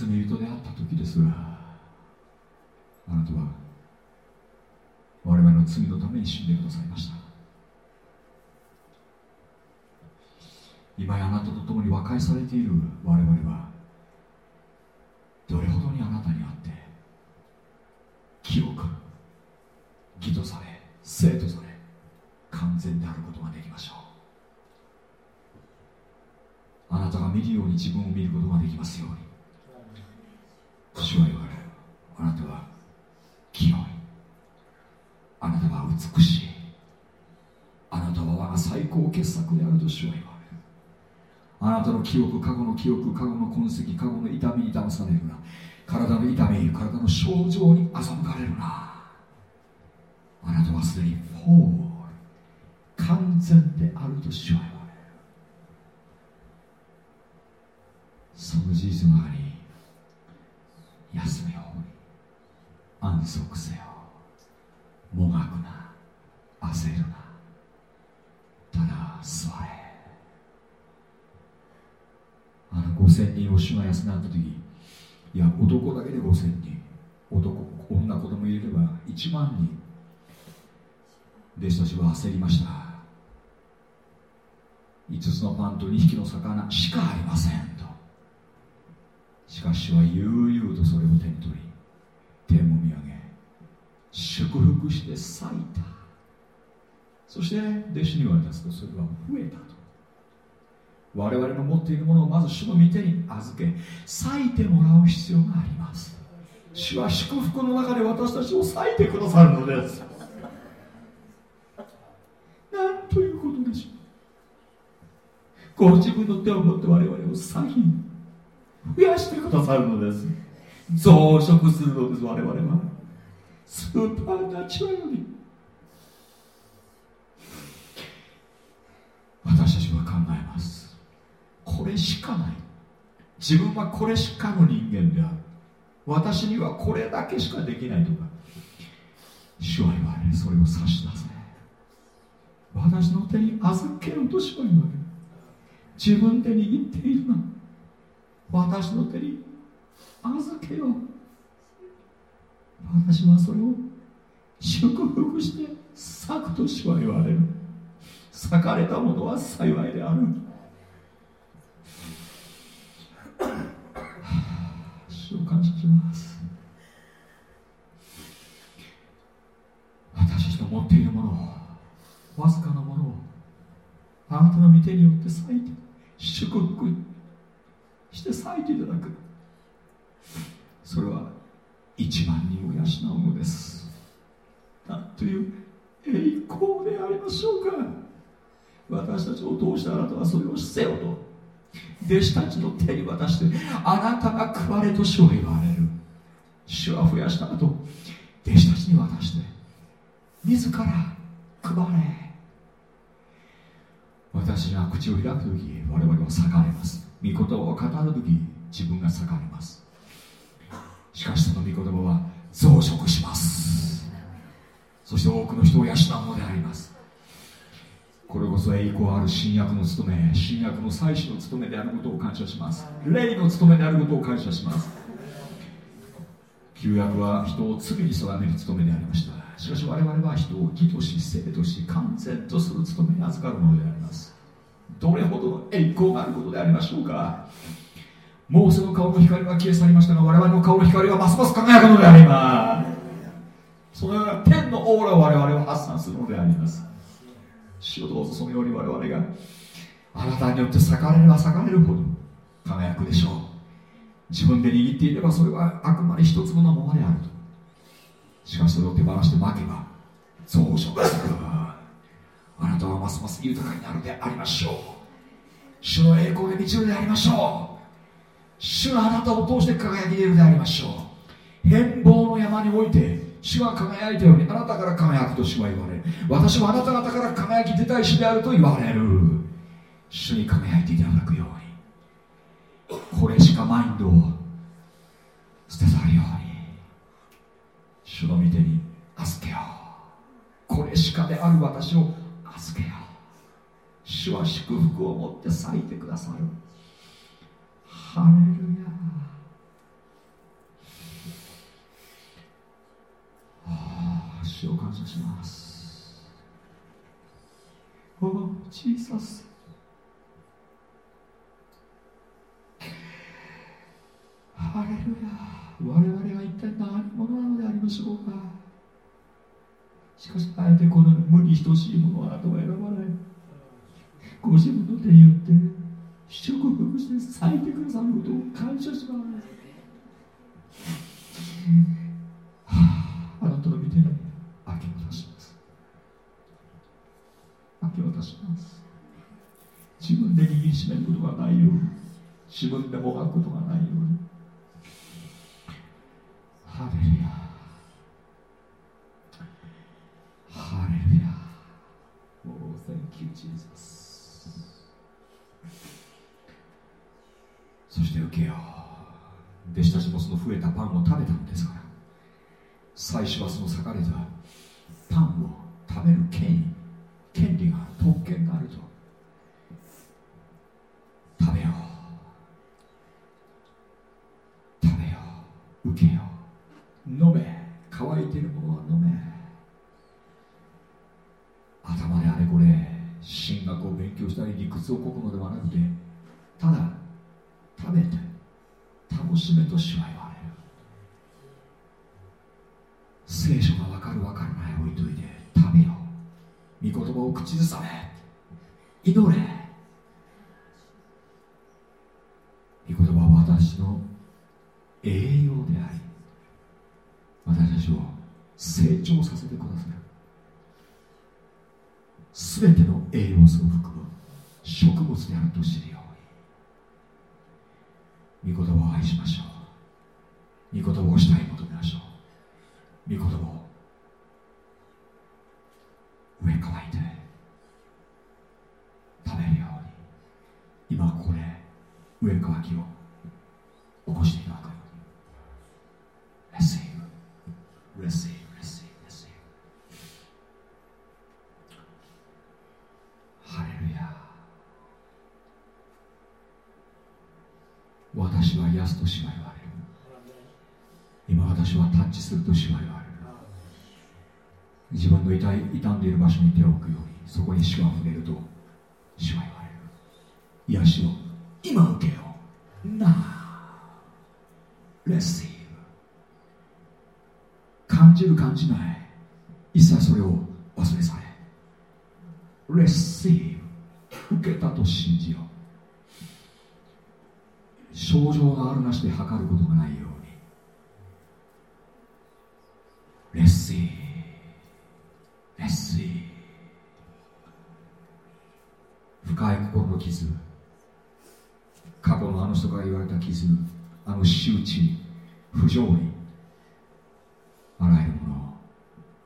罪人であった時です。らあなたは我々の罪のために死んでくださいました。今やあなたと共に和解されている我々はどれほどにあなたにあって清く義とされ生とされ完全であることができましょう。あなたが見るように自分を見ることができますように主は言われるあなたは清いあなたは美しいあなたは我が最高傑作であると主は言われるあなたの記憶過去の記憶過去の痕跡過去の痛みに騙されるな。体の痛み体の症状に欺かれるな。あなたはすでにフォール完全であると主は言われる。その事実の中に。休むよ安息せよ。もがくな。焦るな。ただ座れあの5000人を主が養った時いや男だけで5000人。男女子供入れれば1万人。弟子たちは焦りました。5つのパンと2匹の魚しかありませんと。しかしは悠々とそれを手に取り天を見上げ祝福して咲いた。そして弟子に言われたすとそれは増えた我々の持っているものをまず主の御手に預け咲いてもらう必要があります。主は祝福の中で私たちを咲いてくださるのです。なんということでしょう。ご自分の手を持って我々を咲き増やしてくださるのです。増殖するのです我々は。スーパーナチュラルに私たちは考えますこれしかない。自分はこれしかの人間である。私にはこれだけしかできないとか。主は言われる。それを差し出せ。私の手に預けろと主は言われる。自分で握っているな。私の手に預けよう。私はそれを祝福して咲くとしは言われる。咲かれたものは幸いである主を感謝します。私たちの持っているものをわずかなものをあなたの御手によって咲いて祝福して咲いていただく。それは1万人を養うのです。なんという栄光でありましょうか。私たちを通してあなたはそれをせよと。弟子たちの手に渡してあなたが食われと主は言われる。主は増やした後弟子たちに渡して自ら配れ。私が口を開く時我々は裂かれます。御言葉を語る時自分が裂かれます。しかしその御言葉は増殖します。そして多くの人を養うのであります。これこそ栄光ある新約の務め新約の祭司の務めであることを感謝します。霊の務めであることを感謝します。旧約は人を罪に定める務めでありました。しかし我々は人を義とし生とし完全とする務めに預かるものであります。どれほどの栄光があることでありましょうか。モーセの顔の光が消え去りましたが我々の顔の光はますます輝くのであります。そのような天のオーラを我々は発散するのであります主をどうぞそのように我々が。あなたによって裂かれれば裂かれるほど。輝くでしょう。自分で握っていればそれはあくまで一粒のままであると。しかしそれを手放して負けば増殖するあなたはますます豊かになるでありましょう。主の栄光で満ちるでありましょう。主があなたを通して輝き出るでありましょう。変貌の山において主は輝いたようにあなたから輝くと主は言われ私はあなた方から輝き出たい主であると言われる。主に輝いていただくように。これしかマインドを捨て去るように。主の御手に預けよう。これしかである私を預けよう。主は祝福を持って咲いてくださる。ハレルヤ。主を感謝します。おおジーサスハレルヤ。我々は一体何者なのでありましょうか。しかしあえてこの無に等しいものはあなたは選ばないご自分の手によって祝福して咲いてくださることを感謝しますあなたの御手に明け渡しますします。自分で握りしめることがないように自分でもがくことがないように。ハレルヤ。ハレルヤ。Oh, thank you, Jesus. そして受けよう。弟子たちもその増えたパンを食べたのですから。最初はその裂かれたパンを食べる権威権利が特権があると。食べよう。食べよう。受けよう。飲め。乾いているものは飲め。頭であれこれ進学を勉強したり理屈をこくのではなくてただ食べて楽しめとしは言わ御言葉を口ずさめ祈れ。御言葉は私の栄養であり私たちを成長させてくださる。すべての栄養素を含む植物であると知るように。御言葉を愛しましょう。御言葉をしたい求めましょう。御言葉を上乾いて食べるように今ここで上乾きを起こしていただくように Receive, receive, receive, receive. ハレルヤ私は癒すとしは言われる。今私はタッチするとしは言われる。自分の痛い傷んでいる場所に手を置くようにそこに死が触れると死は言われる癒しを今受けよう Now Receive 感じる感じない一切それを忘れ去れ Receive 受けたと信じよう症状があるなしで測ることがないよ receive, receive. 深い心の傷。過去のあの人から言われた傷。あの仕打ち不条理。あらゆるものを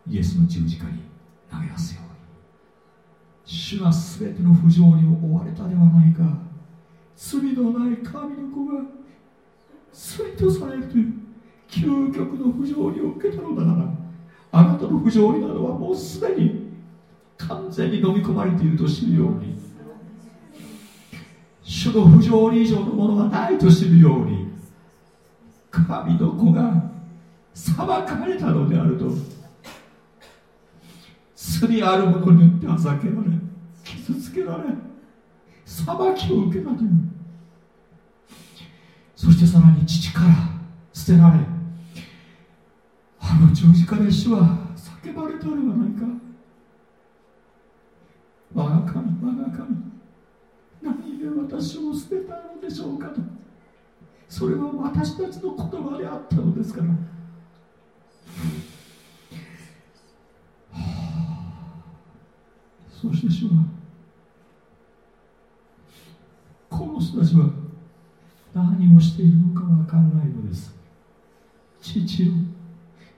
イエスの十字架に投げ出すように。主が全ての不条理を追われたではないか。罪のない神の子が罪とされる。という究極の不条理を受けたのだから。あなたの不条理などはもうすでに完全に飲み込まれていると知るように。主の不条理以上のものはないと知るように。神の子が裁かれたのであると。罪ある者によってあざけられ傷つけられ裁きを受けたというそしてさらに父から捨てられあの十字架で主は叫ばれたではないか？我が神我が神何で私を捨てたのでしょうかと。それは私たちの言葉であったのですから。そして主はこの人たちは何をしているのかわからないのです。父を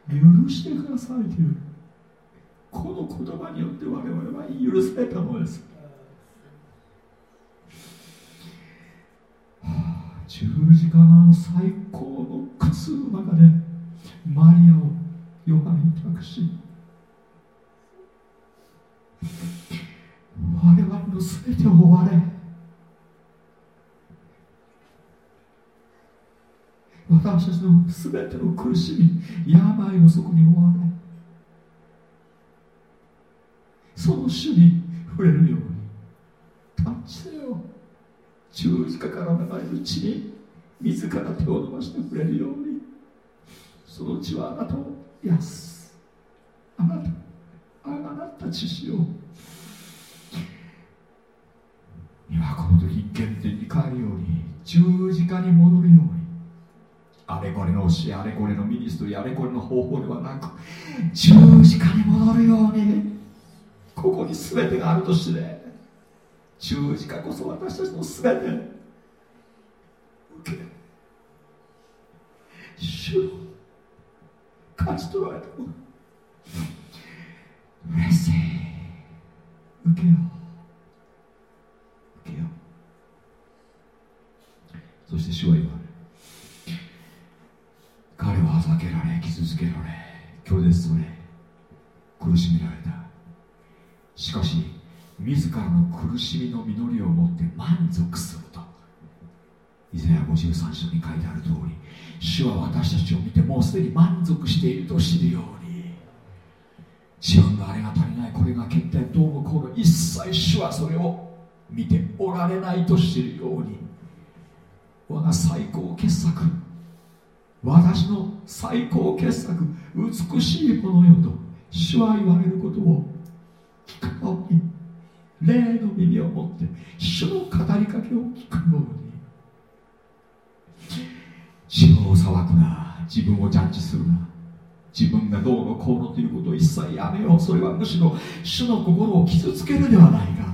許してくださいというこの言葉によって我々は許されたのです、はあ、十字架の最高の苦痛の中でマリアをヨハネに託し我々の全てを追われ私たちの全ての苦しみ病をそこに追われその主に触れるようにタッチせよ十字架から流れる血に自ら手を伸ばして触れるように。その血はあなたを癒す。あなたあなた血潮今この時原点に帰るように十字架に戻るように。あれこれの教えあれこれのミニストリーあれこれの方法ではなく十字架に戻るようにここに全てがあるとして十字架こそ私たちの全て受け主を勝ち取られたこと嬉しい受けよう受けよう。そして主は言われ彼はあざけられ傷つけられ拒絶され苦しめられた。しかし自らの苦しみの実りを持って満足すると。イザヤ53章に書いてある通り主は私たちを見てもうすでに満足していると知るように。自分のあれが足りないこれが欠点どうもこうの一切主はそれを見ておられないと知るように。我が最高傑作。私の最高傑作美しいものよと主は言われることを聞くように霊の耳を持って主の語りかけを聞くように主を裁くな自分をジャッジするな自分がどうのこうのということを一切やめようそれはむしろ主の心を傷つけるではないか。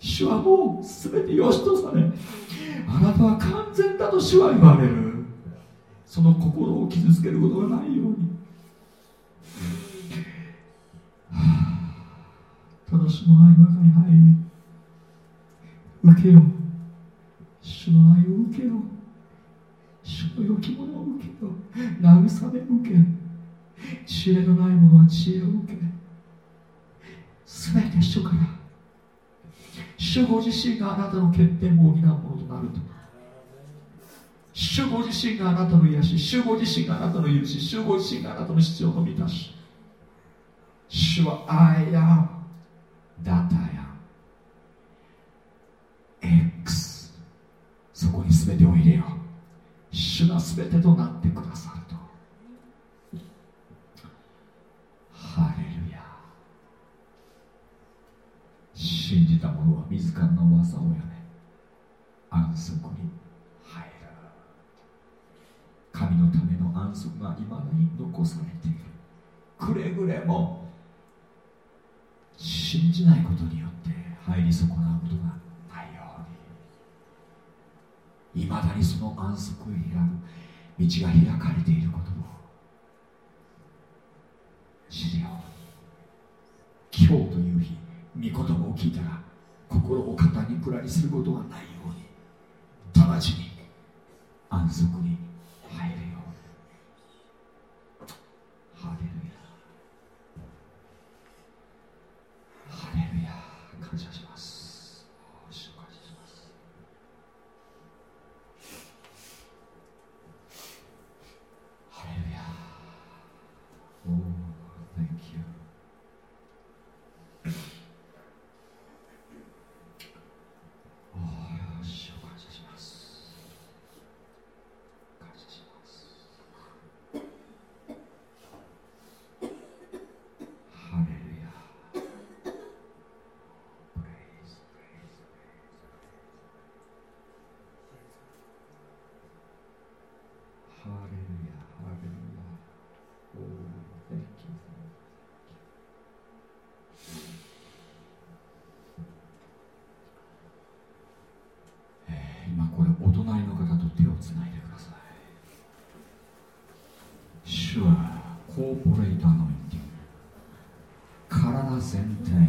主はもう全て良しとされあなたは完全だと主は言われる。その心を傷つけることがないように、はあただ主の愛の中に入り受けよ。主の愛を受けよ。主の良きものを受けよ。慰め受け。知恵のないものは知恵を受け。すべて主から。主ご自身があなたの欠点を補うものとなると。主ご自身があなたの癒し主ご自身があなたの許し主ご自身があなたの必要の満たし主は I am that I am X そこに全てを入れよう。主が全てとなってくださると。ハレルヤ。信じた者は自らの技をやめ安息に神のための安息がいまだに残されている。くれぐれも信じないことによって入り損なうことがない。ようにいまだにその安息を開く道が開かれていることを知るよ。今日という日御言葉を聞いたら心を肩にくらりすることがないように直ちに安息に入るよハレルヤハレルヤ感謝します感謝しますハレルヤ Oh, thank you. つないでください主はコーポレーターのインティン体全体に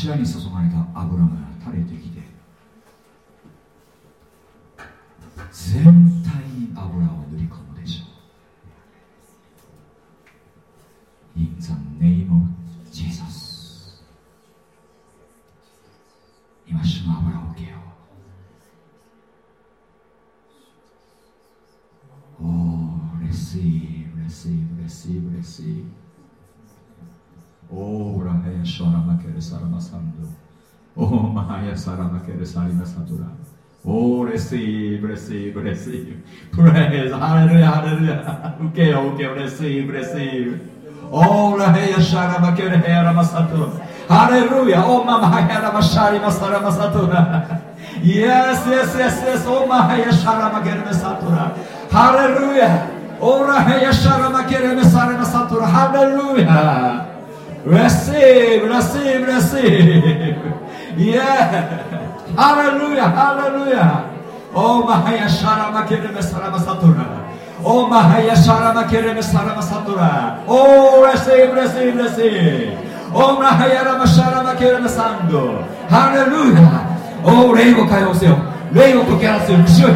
柱に注がれた油が垂れてき Oh, receive, receive, receive. Praise, hallelujah, hallelujah. Okay, okay, receive, receive. Oh, Raheya Sharama Kerehera Masato. Hallelujah. Oh, Mama Hera Mashari Masara Masatura. Yes, yes, yes, yes. Oh, Mahaya Sharama Keremasatura. Hallelujah. Oh, Raheya Sharama Keremasara Masatura. Hallelujah. Receive, receive, receive. Yeah. Hallelujah, hallelujah. Oh, Mahaya Sharama Kereme Sarama Satura. Oh, Mahaya Sharama Kereme Sarama Satura. Oh, receive, receive, receive. Oh, Mahaya Rama Sharama Kereme Sando. Hallelujah. お霊を解放せよ霊を解き放せよ主よ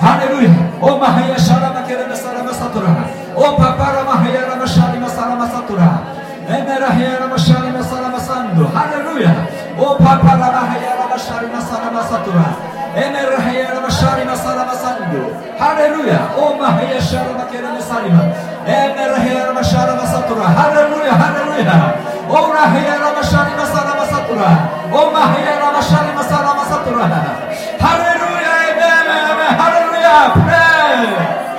ハレルヤおマハヤシャラマケレメサラマサトラおパパラマハヤラマシャリマサラマサトラエメラヘヤラマシャリマサラマサンドハレ O papa rama hayara basharima sanama satura. Emer hayara basharima sanama sandu. Hallelujah. O mahaya sharama kereme sarima. Emer hayara basharima satura. Hallelujah. Hallelujah. O rahayara basharima sanama satura. O mahayara basharima sanama satura. Hallelujah. Amen. Amen. Hallelujah. Pray.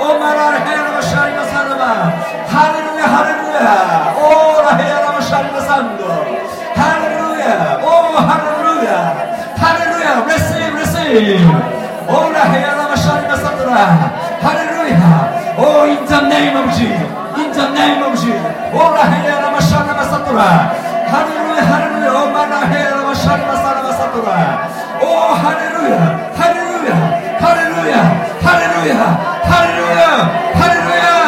O marar hayara basharima sanama. Hallelujah. Hallelujah. O rahayara basharima sandu. name. Hallelujah. Oh, in the name of Jesus. In the name of Jesus. Oh, Hallelujah. Hallelujah. Oh, Oh, hallelujah. Hallelujah. Hallelujah. Hallelujah. Hallelujah. Hallelujah.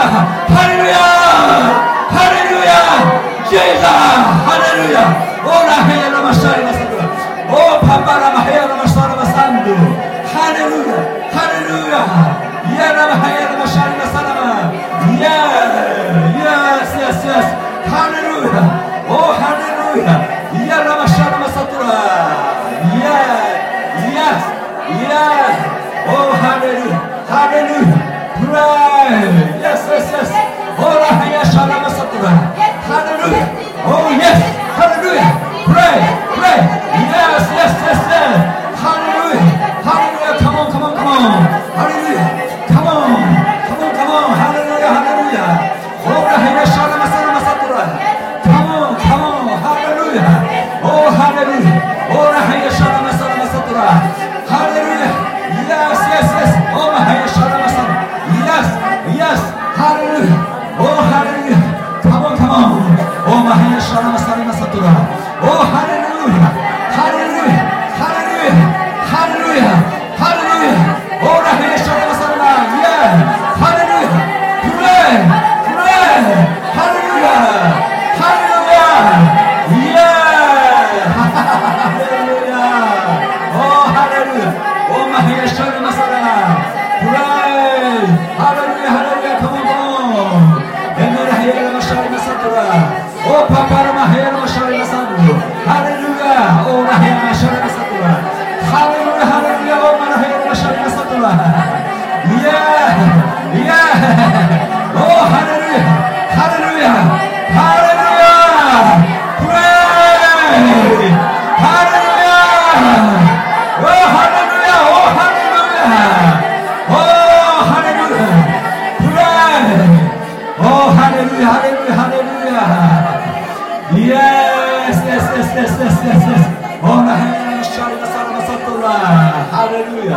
Hallelujah. Hallelujah. Jesus. Hallelujah. Oh, Hallelujah. Oh, Papa 好어 보? レルヤハレルヤハレルヤイエスですですですですですですオーナヘンシャルナサラマサトラハレルヤ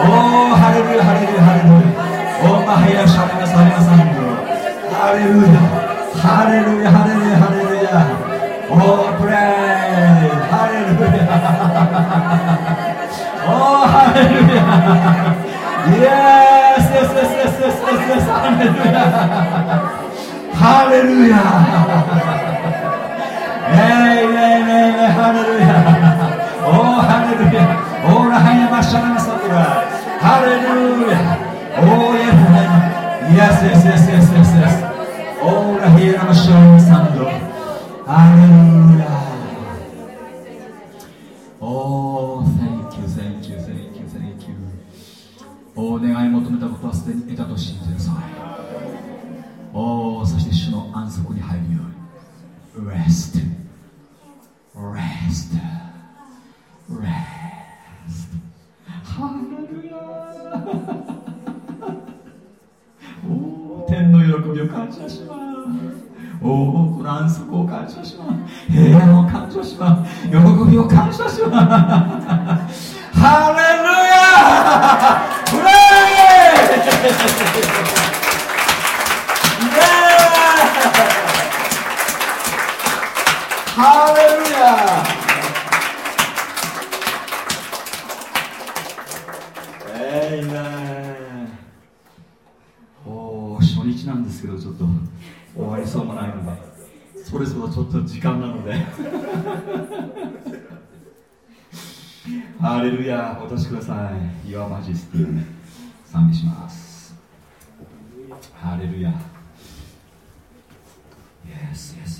おおハレルヤハレルヤハレルヤオーマヘヤシャリナサラマサンドハレルヤハレルヤハレルヤハレルヤオープレイハレルヤオーハレルヤイエスですですですですですハレルヤハレルヤえいえいえいハレルヤおーハレルヤオーラハヤマシャナマサトラハレルヤおーエルハイマイエスエスエスエスエスエスオーラヒエラマシャナマサンドハレルヤ Oh, thank you, thank you, thank you, thank you. お願い求めたことはすでに得たと信じなさい。おそして主の安息に入るように。rest. Rest. Rest. ハレルヤお天の喜びを感謝します。おおフランス語を感謝します。平和を感謝します。喜びを感謝します。ハレルヤフレーハレルヤえいねお初日なんです。けどちょっと終わりそうもないのでそれそろちょっと時間なのでハレルヤお渡しください Your Majesty 賛美します。ハレルヤ Yes, yes,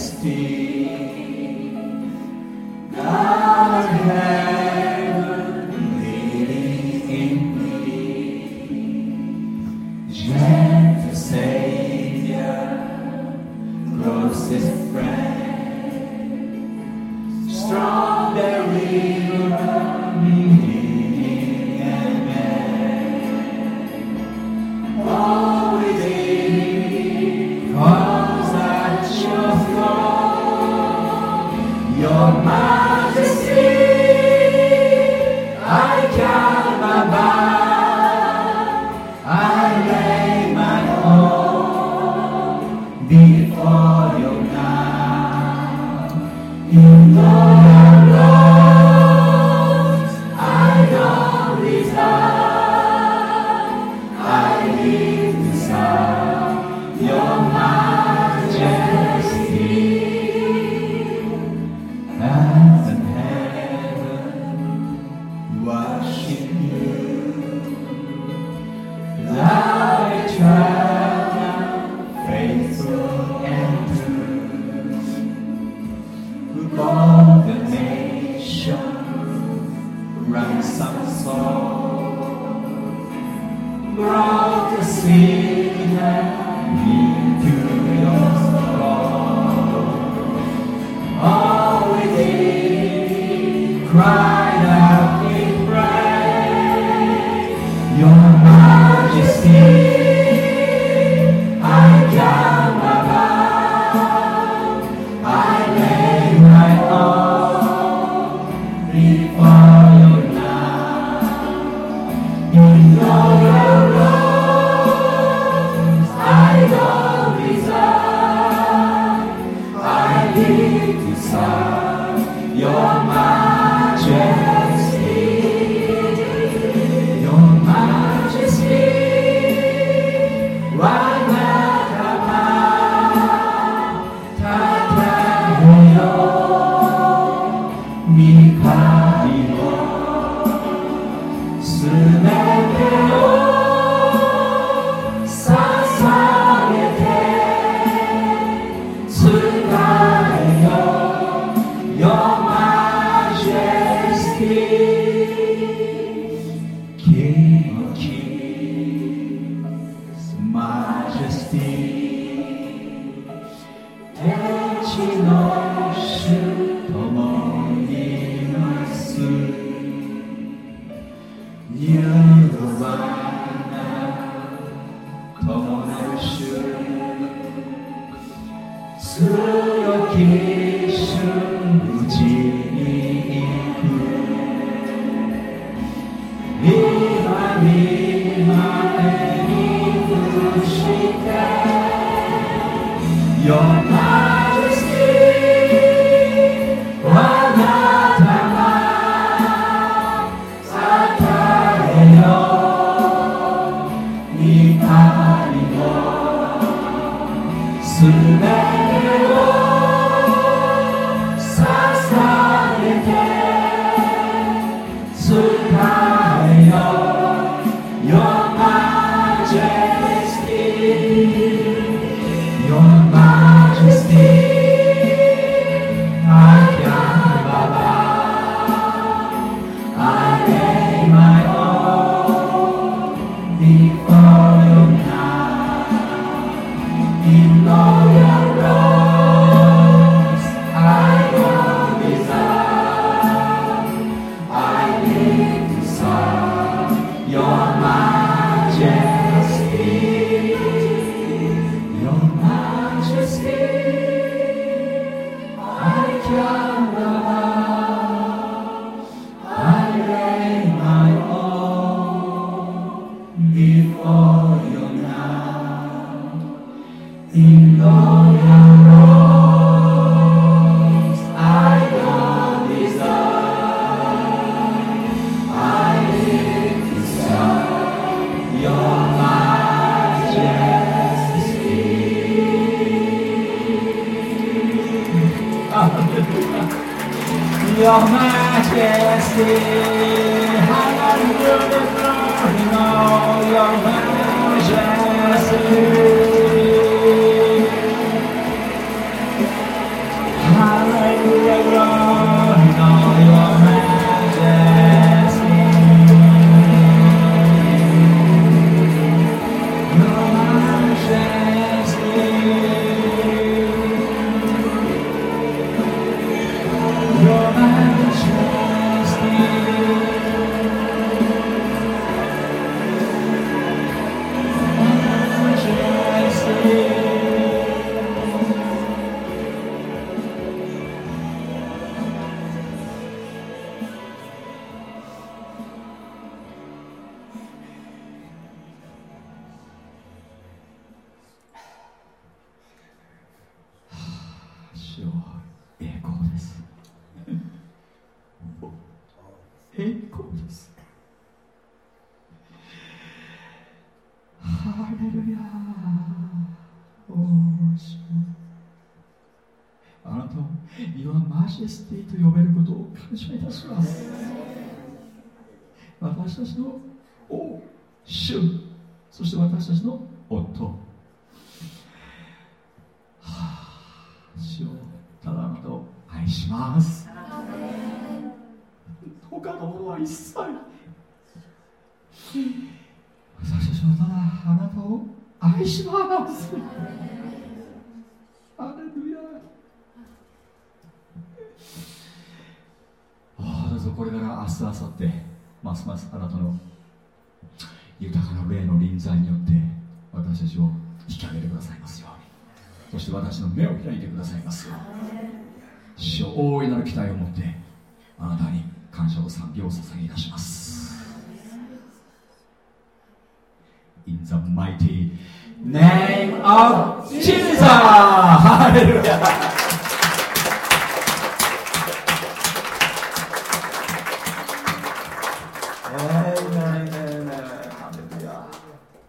Majesty, God of